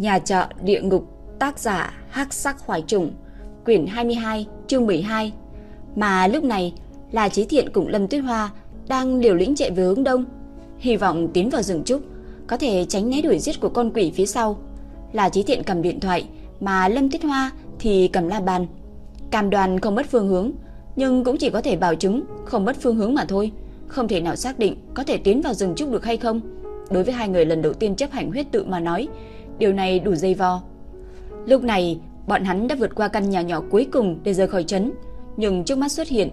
Nhà trọ địa ngục, tác giả Hắc Sắc Hoài Trùng, quyển 22, chương 12. Mà lúc này, là Chí Thiện cùng Lâm Tuyết Hoa đang liều lĩnh chạy về hướng đông, hy vọng tiến vào rừng trúc, có thể tránh né đuổi giết của con quỷ phía sau. Là Chí Thiện cầm điện thoại, mà Lâm Tuyết Hoa thì cầm la bàn. Cam đoàn không mất phương hướng, nhưng cũng chỉ có thể bảo chứng không mất phương hướng mà thôi, không thể nào xác định có thể tiến vào rừng trúc được hay không. Đối với hai người lần đầu tiên chấp hành huyết tự mà nói, điều này đủ dây vò. Lúc này, bọn hắn đã vượt qua căn nhà nhỏ cuối cùng để rời khỏi trấn, nhưng trước mắt xuất hiện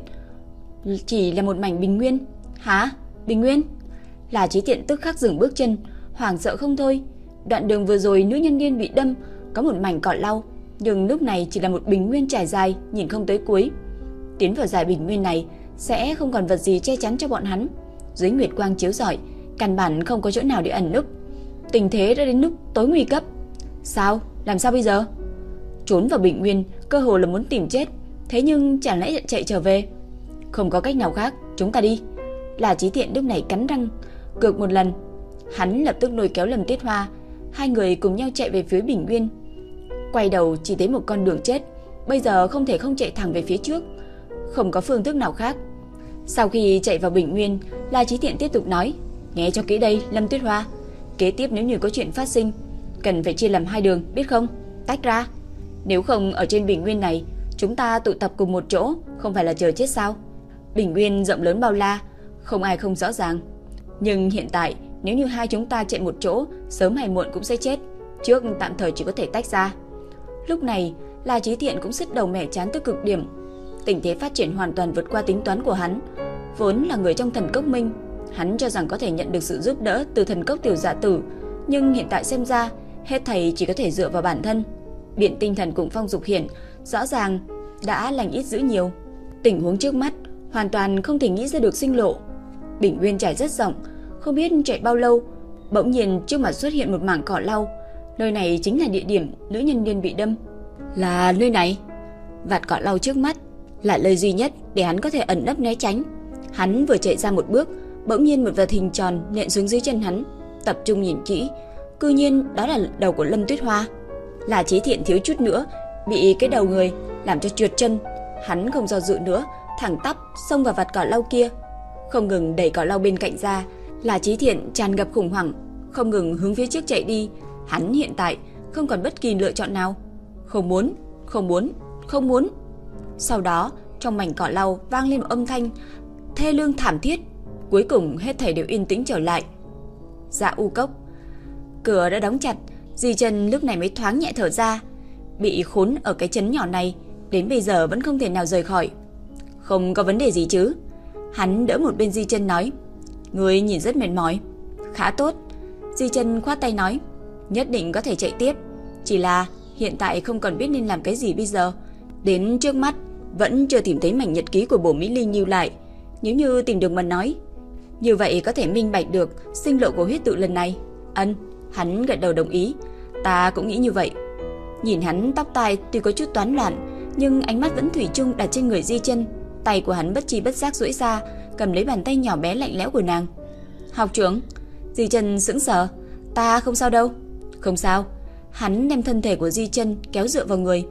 chỉ là một mảnh bình nguyên. Hả? Bình nguyên? Là trí tiện tức khắc dừng bước chân, hoảng sợ không thôi. Đoạn đường vừa rồi nữ nhân viên bị đâm, có một mảnh cỏ lau, nhưng lúc này chỉ là một bình nguyên trải dài, nhìn không tới cuối. Tiến vào giải bình nguyên này sẽ không còn vật gì che chắn cho bọn hắn. Dưới nguyệt quang chiếu rọi, căn bản không có chỗ nào để ẩn núp. Tình thế đã đến lúc tối nguy cấp. Sao? Làm sao bây giờ? Trốn vào bình nguyên, cơ hồ là muốn tìm chết, thế nhưng chẳng lẽ chạy trở về? Không có cách nào khác, chúng ta đi. Là Chí Thiện lúc này cắn răng, cược một lần. Hắn lập tức lôi kéo Lâm Tiết Hoa, hai người cùng nhau chạy về phía bình nguyên. Quay đầu chỉ thấy một con đường chết, bây giờ không thể không chạy thẳng về phía trước, không có phương thức nào khác. Sau khi chạy vào bình nguyên, La Chí Thiện tiếp tục nói, nghe cho kỹ đây, Lâm Tuyết Hoa, kế tiếp nếu như có chuyện phát sinh, cần phải chia làm hai đường, biết không? Tách ra. Nếu không ở trên bình nguyên này, chúng ta tụ tập cùng một chỗ, không phải là chờ chết sao? Bình nguyên rộng lớn bao la, không ai không rõ ràng. Nhưng hiện tại, nếu như hai chúng ta chạy một chỗ, sớm hay muộn cũng sẽ chết. Trước tạm thời chỉ có thể tách ra. Lúc này, La Chí Thiện cũng sứt đầu mẻ chán tới cực điểm. Tình thế phát triển hoàn toàn vượt qua tính toán của hắn. Vốn là người trong thần cốc minh, hắn cho rằng có thể nhận được sự giúp đỡ từ thần cốc tiểu dạ tử, nhưng hiện tại xem ra, hết thầy chỉ có thể dựa vào bản thân. Biện tinh thần cùng phong dục hiển, rõ ràng đã lành ít dữ nhiều. Tình huống trước mắt hoàn toàn không thể nghĩ ra được sinh lộ. Bình nguyên trải rất rộng, không biết chạy bao lâu, bỗng nhiên trước mặt xuất hiện một mảng cỏ lau. Nơi này chính là địa điểm nữ nhân viên bị đâm. Là nơi này. Vạt cỏ lau trước mắt là lời duy nhất để hắn có thể ẩn nấp né tránh. Hắn vừa chạy ra một bước, bỗng nhiên một vật hình tròn nện xuống dưới chân hắn, tập trung nhìn kỹ, cư nhiên đó là đầu của Lâm Tuyết Hoa. Là Chí Thiện thiếu chút nữa bị cái đầu người làm cho trượt chân, hắn không do dự nữa, thẳng tắp xông vào vạt cỏ lau kia, không ngừng đẩy cỏ lau bên cạnh ra, là Chí Thiện tràn ngập khủng hoảng, không ngừng hướng phía trước chạy đi, hắn hiện tại không còn bất kỳ lựa chọn nào. Không muốn, không muốn, không muốn. Sau đó, trong mảnh cỏ lau vang lên một âm thanh thê lương thảm thiết, cuối cùng hết thảy đều yên tĩnh trở lại. Dạ u cốc. Cửa đã đóng chặt, Di Chân lúc này mới thoáng nhẹ thở ra, bị khốn ở cái chấn nhỏ này, đến bây giờ vẫn không thể nào rời khỏi. Không có vấn đề gì chứ? Hắn đỡ một bên Di Chân nói, người nhìn rất mệt mỏi. Khá tốt. Di Chân khoát tay nói, nhất định có thể chạy tiếp, chỉ là hiện tại không còn biết nên làm cái gì bây giờ. Đến trước mắt vẫn chưa tìm thấy mảnh nhật ký của bổ Mỹ Linh lưu lại. Nếu như tìm được mà nói, như vậy có thể minh bạch được sinh lộ của huyết tự lần này. Ân, hắn gật đầu đồng ý. Ta cũng nghĩ như vậy. Nhìn hắn tóc tai tuy có chút toán loạn, nhưng ánh mắt vẫn thủy chung đặt trên người Di Chân. Tay của hắn bất chi bất giác duỗi ra, cầm lấy bàn tay nhỏ bé lạnh lẽo của nàng. "Học trưởng." Di Chân sững sờ, "Ta không sao đâu." "Không sao." Hắn đem thân thể của Di Chân kéo dựa vào người.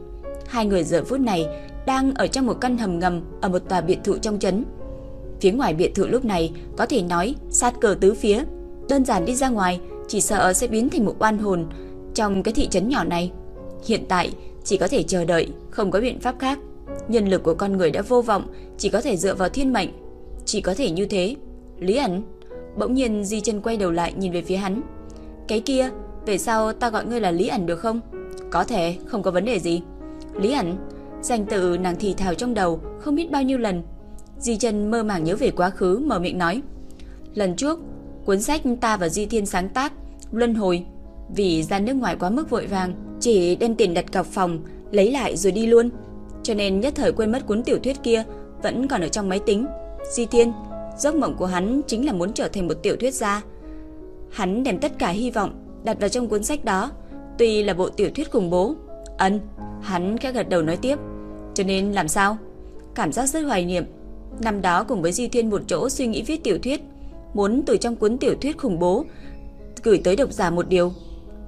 Hai người giờ phút này đang ở trong một căn hầm ngầm ở một tòa biệt thự trong trấn. Phía ngoài biệt thự lúc này có thể nói sát cờ tứ phía, đơn giản đi ra ngoài chỉ sợ sẽ biến thành một oan hồn trong cái thị trấn nhỏ này. Hiện tại chỉ có thể chờ đợi, không có biện pháp khác. Nhân lực của con người đã vô vọng, chỉ có thể dựa vào thiên mệnh, chỉ có thể như thế. Lý ẩn, bỗng nhiên Di chân quay đầu lại nhìn về phía hắn. Cái kia, về sau ta gọi ngươi là Lý ẩn được không? Có thể, không có vấn đề gì. Lý ẩn, danh tự nàng thì thào trong đầu không biết bao nhiêu lần. Di chân mơ màng nhớ về quá khứ, mở miệng nói. Lần trước, cuốn sách ta và Di Thiên sáng tác, Luân Hồi, vì ra nước ngoài quá mức vội vàng, chỉ đem tiền đặt cọc phòng, lấy lại rồi đi luôn. Cho nên nhất thời quên mất cuốn tiểu thuyết kia vẫn còn ở trong máy tính. Di Thiên, giấc mộng của hắn chính là muốn trở thành một tiểu thuyết gia. Hắn đem tất cả hy vọng đặt vào trong cuốn sách đó, tuy là bộ tiểu thuyết khủng bố. Ân, hắn khẽ gật đầu nói tiếp. Cho nên làm sao? Cảm giác rất hoài niệm. Năm đó cùng với Di Thiên một chỗ suy nghĩ viết tiểu thuyết, muốn từ trong cuốn tiểu thuyết khủng bố gửi tới độc giả một điều.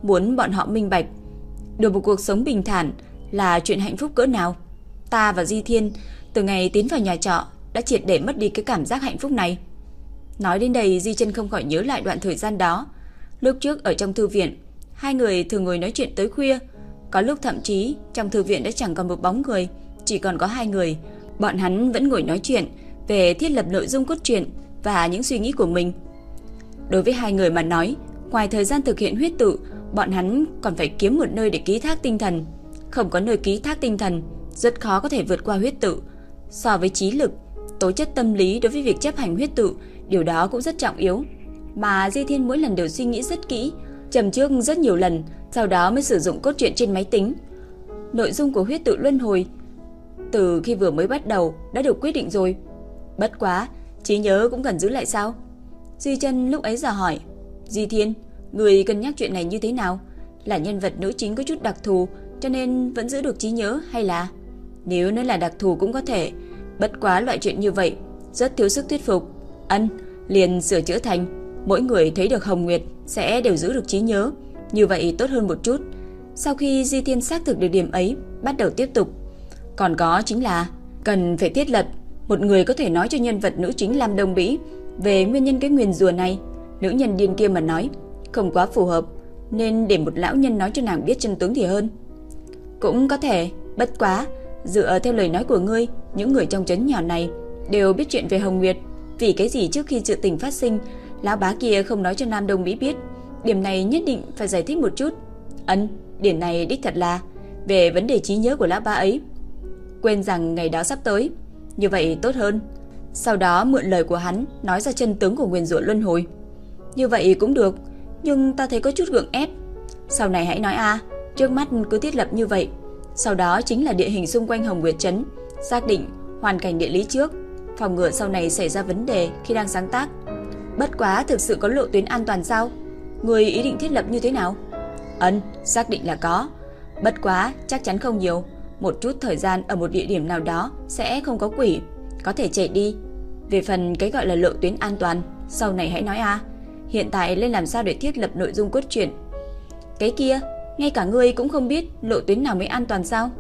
muốn bọn họ minh bạch. Được một cuộc sống bình thản là chuyện hạnh phúc cỡ nào. Ta và Di Thiên từ ngày tiến vào nhà trọ đã triệt để mất đi cái cảm giác hạnh phúc này. Nói đến đây Di chân không khỏi nhớ lại đoạn thời gian đó. Lúc trước ở trong thư viện, hai người thường ngồi nói chuyện tới khuya. Có lúc thậm chí trong thư viện đã chẳng còn một bóng người, chỉ còn có hai người. Bọn hắn vẫn ngồi nói chuyện về thiết lập nội dung cốt truyện và những suy nghĩ của mình. Đối với hai người mà nói, ngoài thời gian thực hiện huyết tự, bọn hắn còn phải kiếm một nơi để ký thác tinh thần. Không có nơi ký thác tinh thần, rất khó có thể vượt qua huyết tự. So với trí lực, tố chất tâm lý đối với việc chấp hành huyết tự, điều đó cũng rất trọng yếu. Mà Di Thiên mỗi lần đều suy nghĩ rất kỹ, trầm trước rất nhiều lần, sau đó mới sử dụng cốt truyện trên máy tính. Nội dung của huyết tự luân hồi từ khi vừa mới bắt đầu đã được quyết định rồi. Bất quá, trí nhớ cũng cần giữ lại sao? duy chân lúc ấy giờ hỏi, Di Thiên, người cân nhắc chuyện này như thế nào? Là nhân vật nữ chính có chút đặc thù cho nên vẫn giữ được trí nhớ hay là... Nếu nói là đặc thù cũng có thể, bất quá loại chuyện như vậy, rất thiếu sức thuyết phục. Ân, liền sửa chữa thành, mỗi người thấy được Hồng Nguyệt sẽ đều giữ được trí nhớ, như vậy tốt hơn một chút. Sau khi Di Thiên xác thực được điểm ấy, bắt đầu tiếp tục. Còn có chính là cần phải thiết lập một người có thể nói cho nhân vật nữ chính Lam Đông Bỉ về nguyên nhân cái nguyền rùa này. Nữ nhân điên kia mà nói, không quá phù hợp, nên để một lão nhân nói cho nàng biết chân tướng thì hơn. Cũng có thể, bất quá, dựa theo lời nói của ngươi, những người trong trấn nhỏ này đều biết chuyện về Hồng Nguyệt, vì cái gì trước khi sự tình phát sinh, lão bá kia không nói cho Nam Đông Mỹ biết, điểm này nhất định phải giải thích một chút. Ấn, điểm này đích thật là về vấn đề trí nhớ của lão bá ấy. Quên rằng ngày đó sắp tới, như vậy tốt hơn. Sau đó mượn lời của hắn nói ra chân tướng của nguyên rủa luân hồi. Như vậy cũng được, nhưng ta thấy có chút gượng ép. Sau này hãy nói a, trước mắt cứ thiết lập như vậy. Sau đó chính là địa hình xung quanh Hồng Nguyệt trấn, xác định hoàn cảnh địa lý trước, phòng ngừa sau này xảy ra vấn đề khi đang sáng tác. Bất quá thực sự có lộ tuyến an toàn sao? Người ý định thiết lập như thế nào? Ân, xác định là có. Bất quá, chắc chắn không nhiều. Một chút thời gian ở một địa điểm nào đó sẽ không có quỷ, có thể chạy đi. Về phần cái gọi là lộ tuyến an toàn, sau này hãy nói a. Hiện tại lên làm sao để thiết lập nội dung cốt truyện? Cái kia, ngay cả ngươi cũng không biết lộ tuyến nào mới an toàn sao?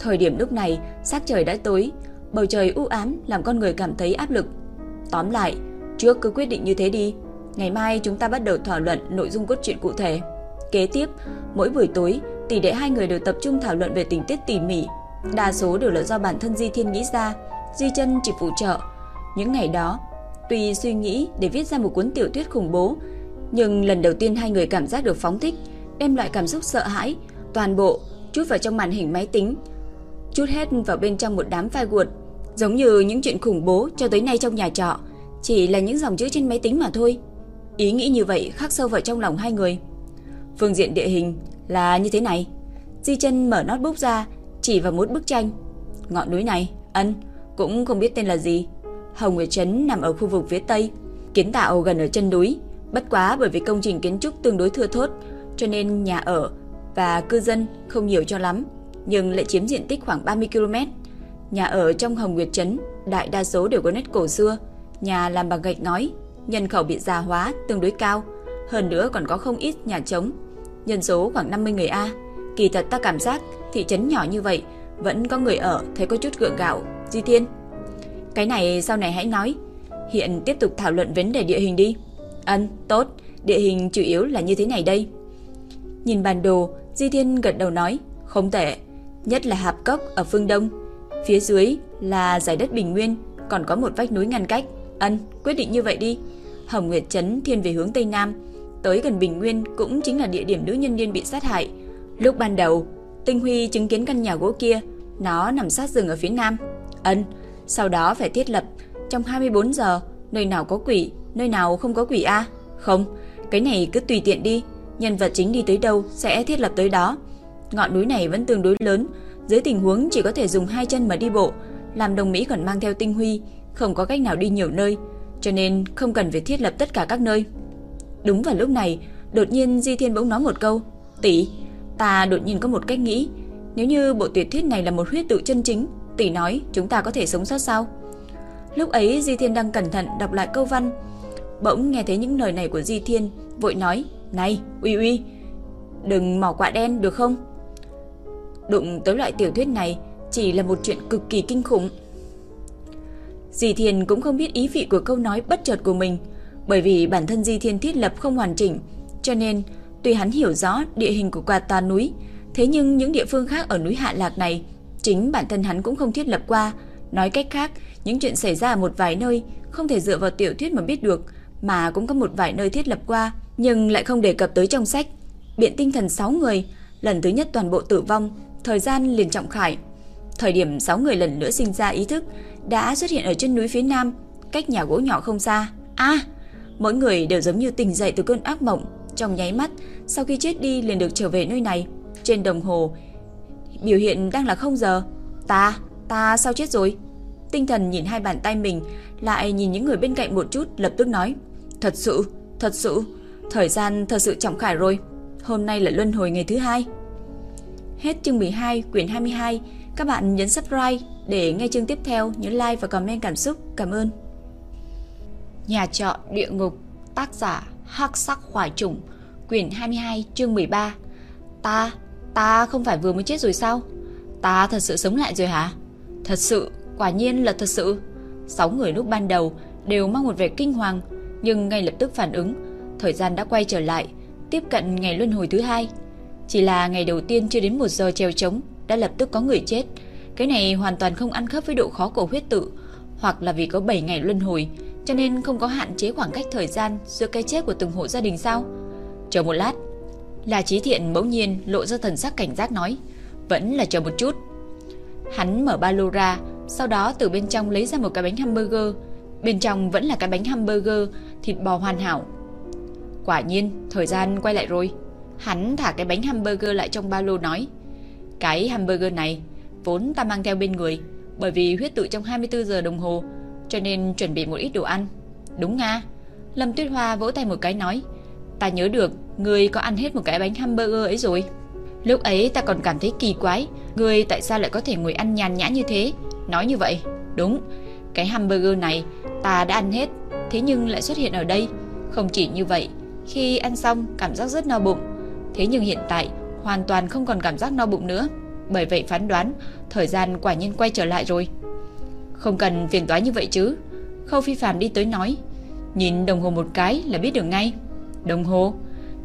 Thời điểm lúc này, sắc trời đã tối, bầu trời u ám làm con người cảm thấy áp lực. Tóm lại, trước cứ quyết định như thế đi. Ngày mai chúng ta bắt đầu thảo luận nội dung cốt truyện cụ thể. Kế tiếp, mỗi buổi tối, tỷ đệ hai người đều tập trung thảo luận về tình tiết tỉ mỉ. Đa số đều là do bản thân Di Thiên nghĩ ra, Di Chân chỉ phụ trợ. Những ngày đó, tuy suy nghĩ để viết ra một cuốn tiểu thuyết khủng bố, nhưng lần đầu tiên hai người cảm giác được phóng thích, đem loại cảm xúc sợ hãi, toàn bộ chút vào trong màn hình máy tính, chút hết vào bên trong một đám file Word, giống như những chuyện khủng bố cho tới nay trong nhà trọ, chỉ là những dòng chữ trên máy tính mà thôi. Ý nghĩ như vậy khắc sâu vào trong lòng hai người. Phương diện địa hình là như thế này. Di chân mở notebook ra, chỉ vào một bức tranh. Ngọn núi này, ân, cũng không biết tên là gì. Hồng Nguyệt Trấn nằm ở khu vực phía Tây, kiến tạo gần ở chân núi. Bất quá bởi vì công trình kiến trúc tương đối thưa thốt, cho nên nhà ở và cư dân không nhiều cho lắm, nhưng lại chiếm diện tích khoảng 30 km. Nhà ở trong Hồng Nguyệt Trấn đại đa số đều có nét cổ xưa, nhà làm bằng gạch ngói, nhân khẩu bị già hóa tương đối cao, hơn nữa còn có không ít nhà trống. Nhân số khoảng 50 người A. Kỳ thật ta cảm giác thị trấn nhỏ như vậy vẫn có người ở thấy có chút gượng gạo. Di Thiên, cái này sau này hãy nói. Hiện tiếp tục thảo luận vấn đề địa hình đi. Ân, tốt, địa hình chủ yếu là như thế này đây. Nhìn bản đồ, Di Thiên gật đầu nói, không tệ, nhất là hạp cốc ở phương đông. Phía dưới là giải đất bình nguyên, còn có một vách núi ngăn cách. Ân, quyết định như vậy đi. Hồng Nguyệt Trấn thiên về hướng Tây Nam, tới gần Bình Nguyên cũng chính là địa điểm nữ nhân viên bị sát hại. Lúc ban đầu, Tinh Huy chứng kiến căn nhà gỗ kia, nó nằm sát rừng ở phía Nam. Ân, sau đó phải thiết lập trong 24 giờ, nơi nào có quỷ, nơi nào không có quỷ a? Không, cái này cứ tùy tiện đi, nhân vật chính đi tới đâu sẽ thiết lập tới đó. Ngọn núi này vẫn tương đối lớn, dưới tình huống chỉ có thể dùng hai chân mà đi bộ, làm đồng Mỹ còn mang theo tinh huy, không có cách nào đi nhiều nơi, cho nên không cần phải thiết lập tất cả các nơi. Đúng vào lúc này, đột nhiên Di Thiên bỗng nói một câu, "Tỷ, ta đột nhiên có một cách nghĩ, nếu như bộ tuyệt thuyết này là một huyết tự chân chính, tỷ nói chúng ta có thể sống sót sao?" Lúc ấy Di Thiên đang cẩn thận đọc lại câu văn, bỗng nghe thấy những lời này của Di Thiên, vội nói, "Này, Uy Uy, đừng mò quạ đen được không? Đụng tới loại tiểu thuyết này chỉ là một chuyện cực kỳ kinh khủng. Di Thiên cũng không biết ý vị của câu nói bất chợt của mình, bởi vì bản thân Di Thiên thiết lập không hoàn chỉnh, cho nên tuy hắn hiểu rõ địa hình của quạt toàn núi, thế nhưng những địa phương khác ở núi Hạ Lạc này, chính bản thân hắn cũng không thiết lập qua. Nói cách khác, những chuyện xảy ra ở một vài nơi không thể dựa vào tiểu thuyết mà biết được, mà cũng có một vài nơi thiết lập qua, nhưng lại không đề cập tới trong sách. Biện tinh thần 6 người, lần thứ nhất toàn bộ tử vong, thời gian liền trọng khải. Thời điểm 6 người lần nữa sinh ra ý thức, đã xuất hiện ở chân núi phía nam, cách nhà gỗ nhỏ không xa. A, mỗi người đều giống như tỉnh dậy từ cơn ác mộng, trong nháy mắt, sau khi chết đi liền được trở về nơi này. Trên đồng hồ biểu hiện đang là không giờ. Ta, ta sao chết rồi? Tinh thần nhìn hai bàn tay mình, lại nhìn những người bên cạnh một chút, lập tức nói: "Thật sự, thật sự, thời gian thật sự trọng khải rồi. Hôm nay là luân hồi ngày thứ hai." Hết chương 12, quyển 22. Các bạn nhấn subscribe để nghe chương tiếp theo, nhớ like và comment cảm xúc. Cảm ơn. Nhà trọ địa ngục, tác giả Hắc Sắc Khoải Trùng, quyển 22, chương 13. Ta, ta không phải vừa mới chết rồi sao? Ta thật sự sống lại rồi hả? Thật sự, quả nhiên là thật sự. Sáu người lúc ban đầu đều mang một vẻ kinh hoàng, nhưng ngay lập tức phản ứng, thời gian đã quay trở lại, tiếp cận ngày luân hồi thứ hai. Chỉ là ngày đầu tiên chưa đến một giờ treo trống đã lập tức có người chết. Cái này hoàn toàn không ăn khớp với độ khó của huyết tự, hoặc là vì có 7 ngày luân hồi, cho nên không có hạn chế khoảng cách thời gian giữa cái chết của từng hộ gia đình sao? Chờ một lát, là trí Thiện bỗng nhiên lộ ra thần sắc cảnh giác nói, vẫn là chờ một chút. Hắn mở ba lô ra, sau đó từ bên trong lấy ra một cái bánh hamburger, bên trong vẫn là cái bánh hamburger thịt bò hoàn hảo. Quả nhiên, thời gian quay lại rồi. Hắn thả cái bánh hamburger lại trong ba lô nói, cái hamburger này vốn ta mang theo bên người, bởi vì huyết tự trong 24 giờ đồng hồ, cho nên chuẩn bị một ít đồ ăn. Đúng nga. Lâm Tuyết Hoa vỗ tay một cái nói, ta nhớ được người có ăn hết một cái bánh hamburger ấy rồi. Lúc ấy ta còn cảm thấy kỳ quái, người tại sao lại có thể ngồi ăn nhàn nhã như thế? Nói như vậy, đúng, cái hamburger này ta đã ăn hết, thế nhưng lại xuất hiện ở đây. Không chỉ như vậy, khi ăn xong cảm giác rất no bụng, thế nhưng hiện tại hoàn toàn không còn cảm giác no bụng nữa. Bởi vậy phán đoán, thời gian quả nhiên quay trở lại rồi. Không cần phiền toái như vậy chứ. Khâu Phi Phàm đi tới nói, nhìn đồng hồ một cái là biết được ngay. Đồng hồ?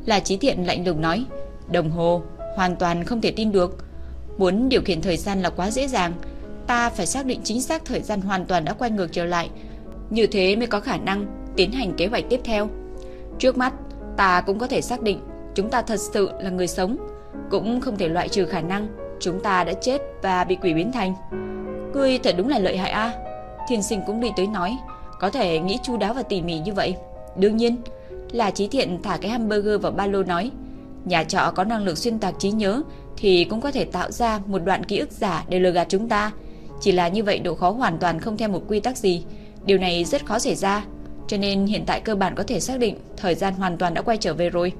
Là trí Thiện lạnh lùng nói, đồng hồ hoàn toàn không thể tin được. Muốn điều khiển thời gian là quá dễ dàng, ta phải xác định chính xác thời gian hoàn toàn đã quay ngược trở lại. Như thế mới có khả năng tiến hành kế hoạch tiếp theo. Trước mắt, ta cũng có thể xác định chúng ta thật sự là người sống, cũng không thể loại trừ khả năng chúng ta đã chết và bị quỷ biến thành. Ngươi thật đúng là lợi hại a. Thiên sinh cũng đi tới nói, có thể nghĩ chu đáo và tỉ mỉ như vậy. Đương nhiên, là trí thiện thả cái hamburger vào ba lô nói, nhà trọ có năng lực xuyên tạc trí nhớ thì cũng có thể tạo ra một đoạn ký ức giả để lừa gạt chúng ta. Chỉ là như vậy độ khó hoàn toàn không theo một quy tắc gì. Điều này rất khó xảy ra, cho nên hiện tại cơ bản có thể xác định thời gian hoàn toàn đã quay trở về rồi.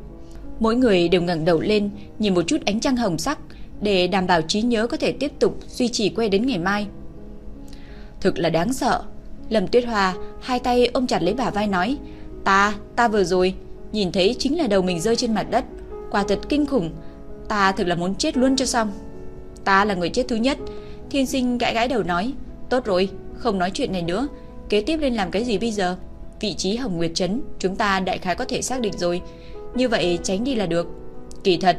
Mỗi người đều ngẩng đầu lên, nhìn một chút ánh trăng hồng sắc để đảm bảo trí nhớ có thể tiếp tục duy trì quay đến ngày mai. Thực là đáng sợ. Lâm Tuyết Hoa hai tay ôm chặt lấy bả vai nói, "Ta, ta vừa rồi nhìn thấy chính là đầu mình rơi trên mặt đất, quả thật kinh khủng, ta thực là muốn chết luôn cho xong." Ta là người chết thứ nhất, Thiên Sinh gãi gãi đầu nói, "Tốt rồi, không nói chuyện này nữa, kế tiếp lên làm cái gì bây giờ?" Vị trí Hồng Nguyệt trấn chúng ta đại khái có thể xác định rồi, như vậy tránh đi là được. Kỳ thật,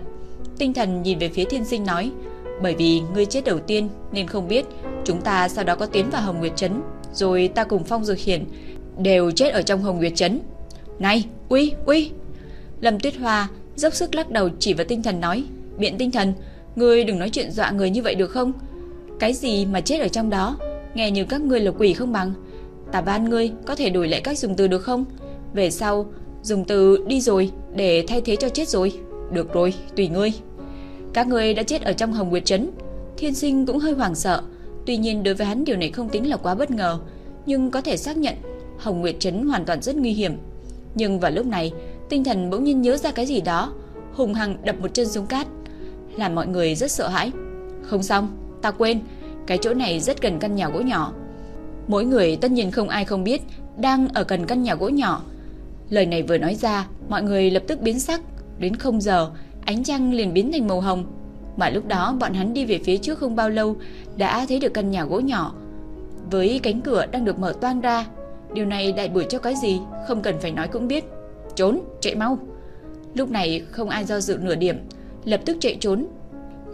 tinh thần nhìn về phía Thiên Sinh nói, bởi vì ngươi chết đầu tiên nên không biết chúng ta sau đó có tiến vào Hồng Nguyệt Trấn, rồi ta cùng Phong Dược Hiển đều chết ở trong Hồng Nguyệt Trấn. Này, uy, uy! Lâm Tuyết Hoa dốc sức lắc đầu chỉ vào tinh thần nói, biện tinh thần, ngươi đừng nói chuyện dọa người như vậy được không? Cái gì mà chết ở trong đó, nghe như các ngươi là quỷ không bằng. Ta ban ngươi có thể đổi lại cách dùng từ được không? Về sau, dùng từ đi rồi để thay thế cho chết rồi. Được rồi, tùy ngươi. Các ngươi đã chết ở trong Hồng Nguyệt Trấn. Thiên sinh cũng hơi hoảng sợ. Tuy nhiên đối với hắn điều này không tính là quá bất ngờ. Nhưng có thể xác nhận Hồng Nguyệt Trấn hoàn toàn rất nguy hiểm. Nhưng vào lúc này, tinh thần bỗng nhiên nhớ ra cái gì đó. Hùng hằng đập một chân xuống cát. Làm mọi người rất sợ hãi. Không xong, ta quên. Cái chỗ này rất gần căn nhà gỗ nhỏ. Mỗi người tất nhiên không ai không biết đang ở gần căn nhà gỗ nhỏ. Lời này vừa nói ra, mọi người lập tức biến sắc. Đến không giờ, ánh trăng liền biến thành màu hồng. Mà lúc đó bọn hắn đi về phía trước không bao lâu đã thấy được căn nhà gỗ nhỏ với cánh cửa đang được mở toang ra. Điều này đại biểu cho cái gì, không cần phải nói cũng biết. Trốn, chạy mau. Lúc này không ai do dự nửa điểm, lập tức chạy trốn.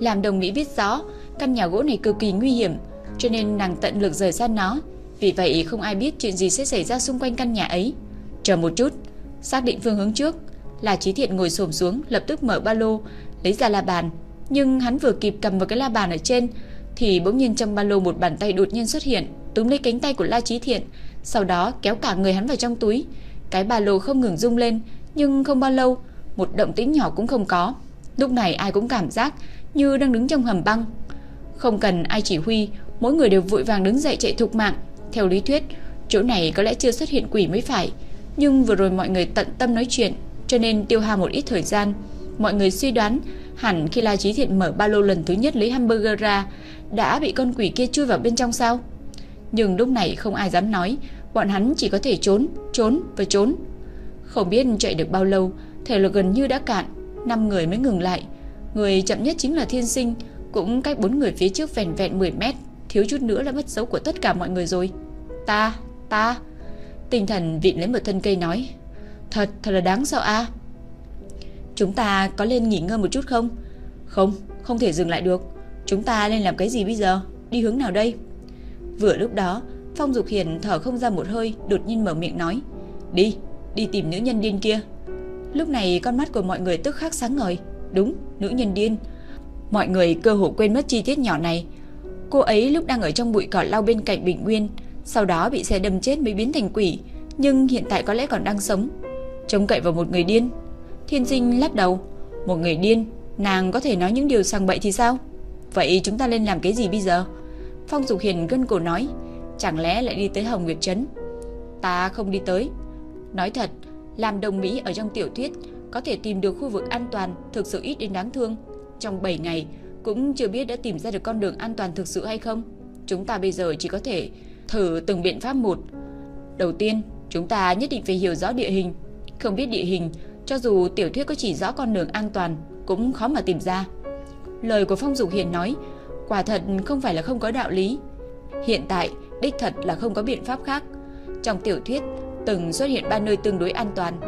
Làm đồng Mỹ biết rõ, căn nhà gỗ này cực kỳ nguy hiểm, cho nên nàng tận lực rời xa nó. Vì vậy không ai biết chuyện gì sẽ xảy ra xung quanh căn nhà ấy. Chờ một chút, xác định phương hướng trước, là Chí Thiện ngồi xổm xuống, lập tức mở ba lô, lấy ra la bàn, nhưng hắn vừa kịp cầm vào cái la bàn ở trên thì bỗng nhiên trong ba lô một bàn tay đột nhiên xuất hiện, túm lấy cánh tay của La Chí Thiện, sau đó kéo cả người hắn vào trong túi. Cái ba lô không ngừng rung lên, nhưng không bao lâu, một động tĩnh nhỏ cũng không có. Lúc này ai cũng cảm giác như đang đứng trong hầm băng. Không cần ai chỉ huy, mỗi người đều vội vàng đứng dậy chạy thục mạng. Theo lý thuyết, chỗ này có lẽ chưa xuất hiện quỷ mới phải, nhưng vừa rồi mọi người tận tâm nói chuyện, cho nên tiêu hao một ít thời gian. Mọi người suy đoán hẳn khi La Chí Thiện mở ba lô lần thứ nhất lấy hamburger ra, đã bị con quỷ kia chui vào bên trong sao? Nhưng lúc này không ai dám nói, bọn hắn chỉ có thể trốn, trốn và trốn. Không biết chạy được bao lâu, thể lực gần như đã cạn, năm người mới ngừng lại. Người chậm nhất chính là Thiên Sinh, cũng cách bốn người phía trước vẹn vẹn 10 mét, thiếu chút nữa là mất dấu của tất cả mọi người rồi. Ta, ta. Tinh thần vịn lấy một thân cây nói, thật, thật là đáng sợ a. Chúng ta có lên nghỉ ngơi một chút không? Không, không thể dừng lại được. Chúng ta nên làm cái gì bây giờ? Đi hướng nào đây? Vừa lúc đó, Phong Dục Hiền thở không ra một hơi, đột nhiên mở miệng nói: "Đi, đi tìm nữ nhân điên kia." Lúc này con mắt của mọi người tức khắc sáng ngời. Đúng, nữ nhân điên. Mọi người cơ hồ quên mất chi tiết nhỏ này. Cô ấy lúc đang ở trong bụi cỏ lau bên cạnh Bình Nguyên, sau đó bị xe đâm chết mới biến thành quỷ, nhưng hiện tại có lẽ còn đang sống. Trông cậy vào một người điên. Thiên Sinh lắc đầu, một người điên, nàng có thể nói những điều sang bậy thì sao? Vậy chúng ta lên làm cái gì bây giờ? Phong Dục Hiền gân cổ nói, chẳng lẽ lại đi tới Hồng Nguyệt Trấn? Ta không đi tới. Nói thật, làm đồng Mỹ ở trong tiểu thuyết có thể tìm được khu vực an toàn thực sự ít đến đáng thương. Trong 7 ngày cũng chưa biết đã tìm ra được con đường an toàn thực sự hay không. Chúng ta bây giờ chỉ có thể thử từng biện pháp một. Đầu tiên, chúng ta nhất định phải hiểu rõ địa hình. Không biết địa hình, cho dù tiểu thuyết có chỉ rõ con đường an toàn cũng khó mà tìm ra. Lời của Phong Dục Hiền nói, quả thật không phải là không có đạo lý. Hiện tại, đích thật là không có biện pháp khác. Trong tiểu thuyết, từng xuất hiện ba nơi tương đối an toàn.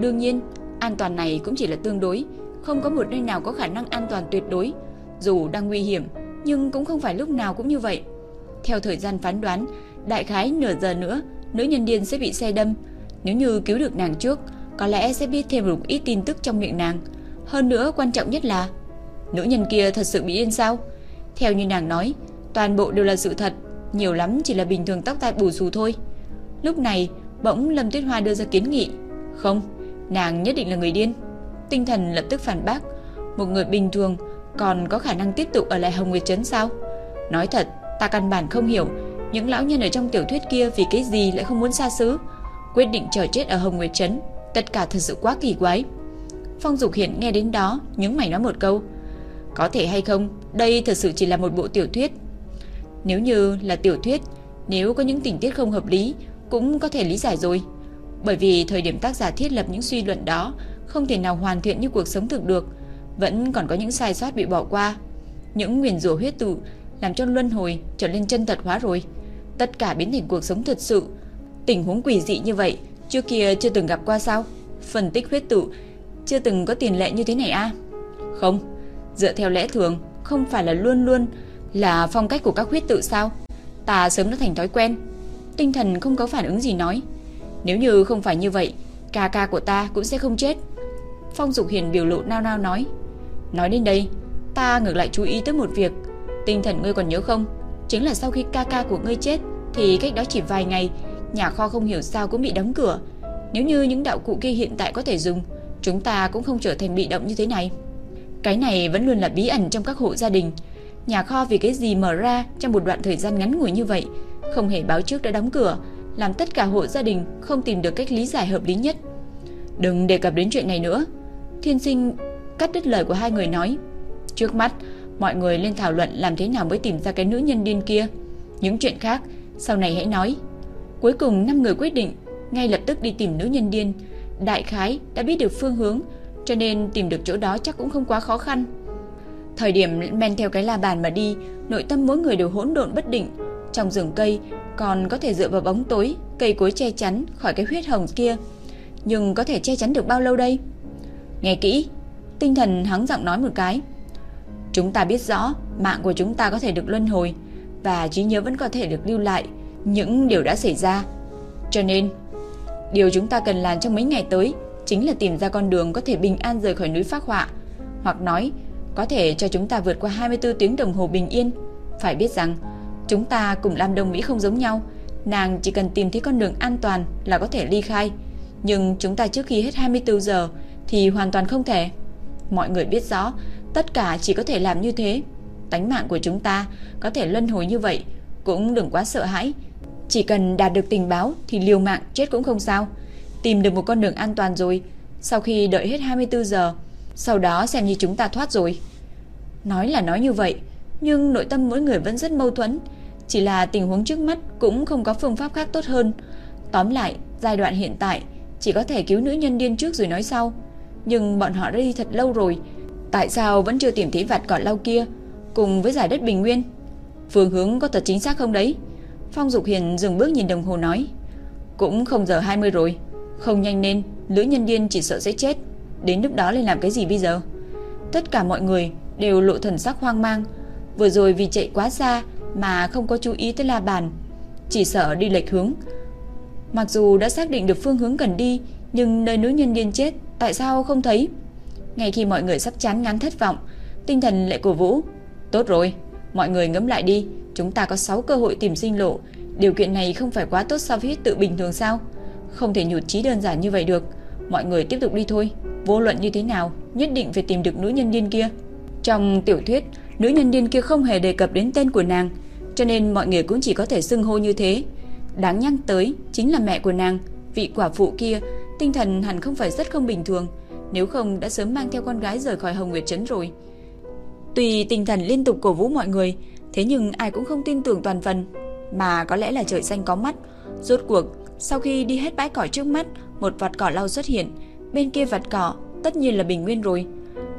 Đương nhiên, an toàn này cũng chỉ là tương đối, không có một nơi nào có khả năng an toàn tuyệt đối. Dù đang nguy hiểm, nhưng cũng không phải lúc nào cũng như vậy. Theo thời gian phán đoán, đại khái nửa giờ nữa, nữ nhân điên sẽ bị xe đâm. Nếu như cứu được nàng trước, có lẽ sẽ biết thêm một ít tin tức trong miệng nàng. Hơn nữa, quan trọng nhất là, Nữ nhân kia thật sự bị điên sao? Theo như nàng nói, Toàn bộ đều là sự thật, Nhiều lắm chỉ là bình thường tóc tai bù xù thôi. Lúc này, bỗng Lâm Tuyết Hoa đưa ra kiến nghị. Không, Nàng nhất định là người điên. Tinh thần lập tức phản bác. Một người bình thường còn có khả năng tiếp tục ở lại Hồng Nguyệt Trấn sao? Nói thật, Ta căn bản không hiểu Những lão nhân ở trong tiểu thuyết kia vì cái gì lại không muốn xa xứ, Quyết định chờ chết ở Hồng Nguyệt Trấn. Tất cả thật sự quá kỳ quái Phong Dục Hiển nghe đến đó, nhướng mày nói một câu. Có thể hay không, đây thật sự chỉ là một bộ tiểu thuyết. Nếu như là tiểu thuyết, nếu có những tình tiết không hợp lý, cũng có thể lý giải rồi. Bởi vì thời điểm tác giả thiết lập những suy luận đó không thể nào hoàn thiện như cuộc sống thực được, vẫn còn có những sai sót bị bỏ qua. Những nguyền rủa huyết tụ làm cho luân hồi trở nên chân thật hóa rồi. Tất cả biến thành cuộc sống thật sự. Tình huống quỷ dị như vậy, trước kia chưa từng gặp qua sao? Phân tích huyết tụ chưa từng có tiền lệ như thế này a à? Không, dựa theo lẽ thường, không phải là luôn luôn là phong cách của các huyết tự sao? Ta sớm đã thành thói quen. Tinh thần không có phản ứng gì nói. Nếu như không phải như vậy, ca ca của ta cũng sẽ không chết. Phong Dục Hiền biểu lộ nao nao nói. Nói đến đây, ta ngược lại chú ý tới một việc. Tinh thần ngươi còn nhớ không? Chính là sau khi ca ca của ngươi chết, thì cách đó chỉ vài ngày, nhà kho không hiểu sao cũng bị đóng cửa. Nếu như những đạo cụ kia hiện tại có thể dùng, chúng ta cũng không trở thành bị động như thế này. Cái này vẫn luôn là bí ẩn trong các hộ gia đình. Nhà kho vì cái gì mở ra trong một đoạn thời gian ngắn ngủi như vậy, không hề báo trước đã đóng cửa, làm tất cả hộ gia đình không tìm được cách lý giải hợp lý nhất. Đừng đề cập đến chuyện này nữa. Thiên sinh cắt đứt lời của hai người nói. Trước mắt, mọi người lên thảo luận làm thế nào mới tìm ra cái nữ nhân điên kia. Những chuyện khác, sau này hãy nói. Cuối cùng năm người quyết định ngay lập tức đi tìm nữ nhân điên đại khái đã biết được phương hướng, cho nên tìm được chỗ đó chắc cũng không quá khó khăn. Thời điểm men theo cái la bàn mà đi, nội tâm mỗi người đều hỗn độn bất định. Trong rừng cây còn có thể dựa vào bóng tối, cây cối che chắn khỏi cái huyết hồng kia. Nhưng có thể che chắn được bao lâu đây? Nghe kỹ, tinh thần hắng giọng nói một cái. Chúng ta biết rõ mạng của chúng ta có thể được luân hồi và trí nhớ vẫn có thể được lưu lại những điều đã xảy ra. Cho nên, điều chúng ta cần làm trong mấy ngày tới chính là tìm ra con đường có thể bình an rời khỏi núi phác họa, hoặc nói có thể cho chúng ta vượt qua 24 tiếng đồng hồ bình yên. Phải biết rằng, chúng ta cùng Lam Đông Mỹ không giống nhau, nàng chỉ cần tìm thấy con đường an toàn là có thể ly khai, nhưng chúng ta trước khi hết 24 giờ thì hoàn toàn không thể. Mọi người biết rõ, tất cả chỉ có thể làm như thế. Tánh mạng của chúng ta có thể luân hồi như vậy, cũng đừng quá sợ hãi. Chỉ cần đạt được tình báo thì liều mạng chết cũng không sao. Tìm được một con đường an toàn rồi, sau khi đợi hết 24 giờ, sau đó xem như chúng ta thoát rồi. Nói là nói như vậy, nhưng nội tâm mỗi người vẫn rất mâu thuẫn, chỉ là tình huống trước mắt cũng không có phương pháp khác tốt hơn. Tóm lại, giai đoạn hiện tại chỉ có thể cứu nữ nhân điên trước rồi nói sau. Nhưng bọn họ đã đi thật lâu rồi, tại sao vẫn chưa tìm thấy vạt cỏ lau kia cùng với giải đất bình nguyên? Phương hướng có thật chính xác không đấy? Phong Dục Hiền dừng bước nhìn đồng hồ nói, cũng không giờ 20 rồi, không nhanh nên, lữ nhân điên chỉ sợ sẽ chết. Đến lúc đó lên làm cái gì bây giờ? Tất cả mọi người đều lộ thần sắc hoang mang. Vừa rồi vì chạy quá xa mà không có chú ý tới la bàn, chỉ sợ đi lệch hướng. Mặc dù đã xác định được phương hướng cần đi, nhưng nơi nữ nhân điên chết, tại sao không thấy? Ngay khi mọi người sắp chán ngán thất vọng, tinh thần lại cổ vũ. Tốt rồi, mọi người ngẫm lại đi, chúng ta có 6 cơ hội tìm sinh lộ. Điều kiện này không phải quá tốt so với tự bình thường sao? Không thể nhụt chí đơn giản như vậy được. Mọi người tiếp tục đi thôi. Vô luận như thế nào, nhất định phải tìm được nữ nhân điên kia. Trong tiểu thuyết, nữ nhân điên kia không hề đề cập đến tên của nàng, cho nên mọi người cũng chỉ có thể xưng hô như thế. Đáng nhắc tới chính là mẹ của nàng, vị quả phụ kia, tinh thần hẳn không phải rất không bình thường, nếu không đã sớm mang theo con gái rời khỏi Hồng Nguyệt trấn rồi. Tuy tinh thần liên tục cổ vũ mọi người, thế nhưng ai cũng không tin tưởng toàn phần, mà có lẽ là trời xanh có mắt. Rốt cuộc, sau khi đi hết bãi cỏ trước mắt, một vạt cỏ lau xuất hiện, bên kia vạt cỏ tất nhiên là Bình Nguyên rồi.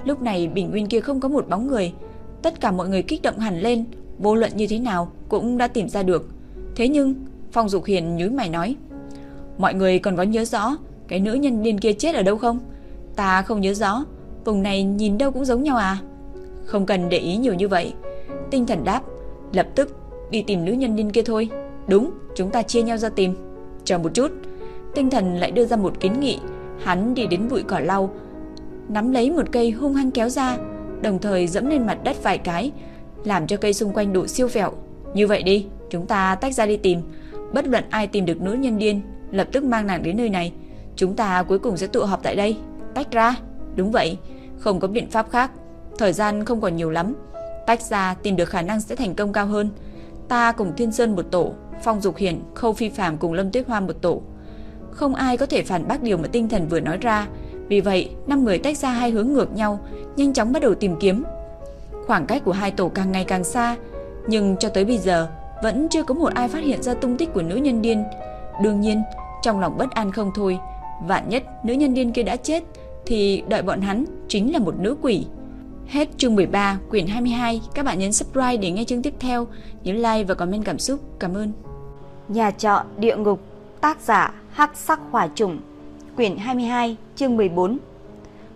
Lúc này Bình Nguyên kia không có một bóng người, tất cả mọi người kích động hẳn lên, vô luận như thế nào cũng đã tìm ra được. Thế nhưng, Phong Dục Hiền nhíu mày nói, mọi người còn có nhớ rõ cái nữ nhân điên kia chết ở đâu không? Ta không nhớ rõ, vùng này nhìn đâu cũng giống nhau à? Không cần để ý nhiều như vậy. Tinh thần đáp, lập tức đi tìm nữ nhân điên kia thôi. Đúng, chúng ta chia nhau ra tìm. Chờ một chút, tinh thần lại đưa ra một kiến nghị. Hắn đi đến bụi cỏ lau, nắm lấy một cây hung hăng kéo ra, đồng thời dẫm lên mặt đất vài cái, làm cho cây xung quanh đổ siêu vẹo. Như vậy đi, chúng ta tách ra đi tìm. Bất luận ai tìm được nữ nhân điên, lập tức mang nàng đến nơi này. Chúng ta cuối cùng sẽ tụ họp tại đây. Tách ra. Đúng vậy, không có biện pháp khác. Thời gian không còn nhiều lắm. Tách ra tìm được khả năng sẽ thành công cao hơn. Ta cùng Thiên Sơn một tổ, Phong Dục Hiển, Khâu Phi Phàm cùng Lâm Tuyết Hoa một tổ. Không ai có thể phản bác điều mà tinh thần vừa nói ra, vì vậy năm người tách ra hai hướng ngược nhau, nhanh chóng bắt đầu tìm kiếm. Khoảng cách của hai tổ càng ngày càng xa, nhưng cho tới bây giờ vẫn chưa có một ai phát hiện ra tung tích của nữ nhân điên. Đương nhiên, trong lòng bất an không thôi, vạn nhất nữ nhân điên kia đã chết thì đợi bọn hắn chính là một nữ quỷ. Hết chương 13, quyển 22. Các bạn nhấn subscribe để nghe chương tiếp theo. Nhớ like và comment cảm xúc. Cảm ơn. Nhà trọ địa ngục, tác giả Hắc Sắc Hỏa Trùng, quyển 22, chương 14.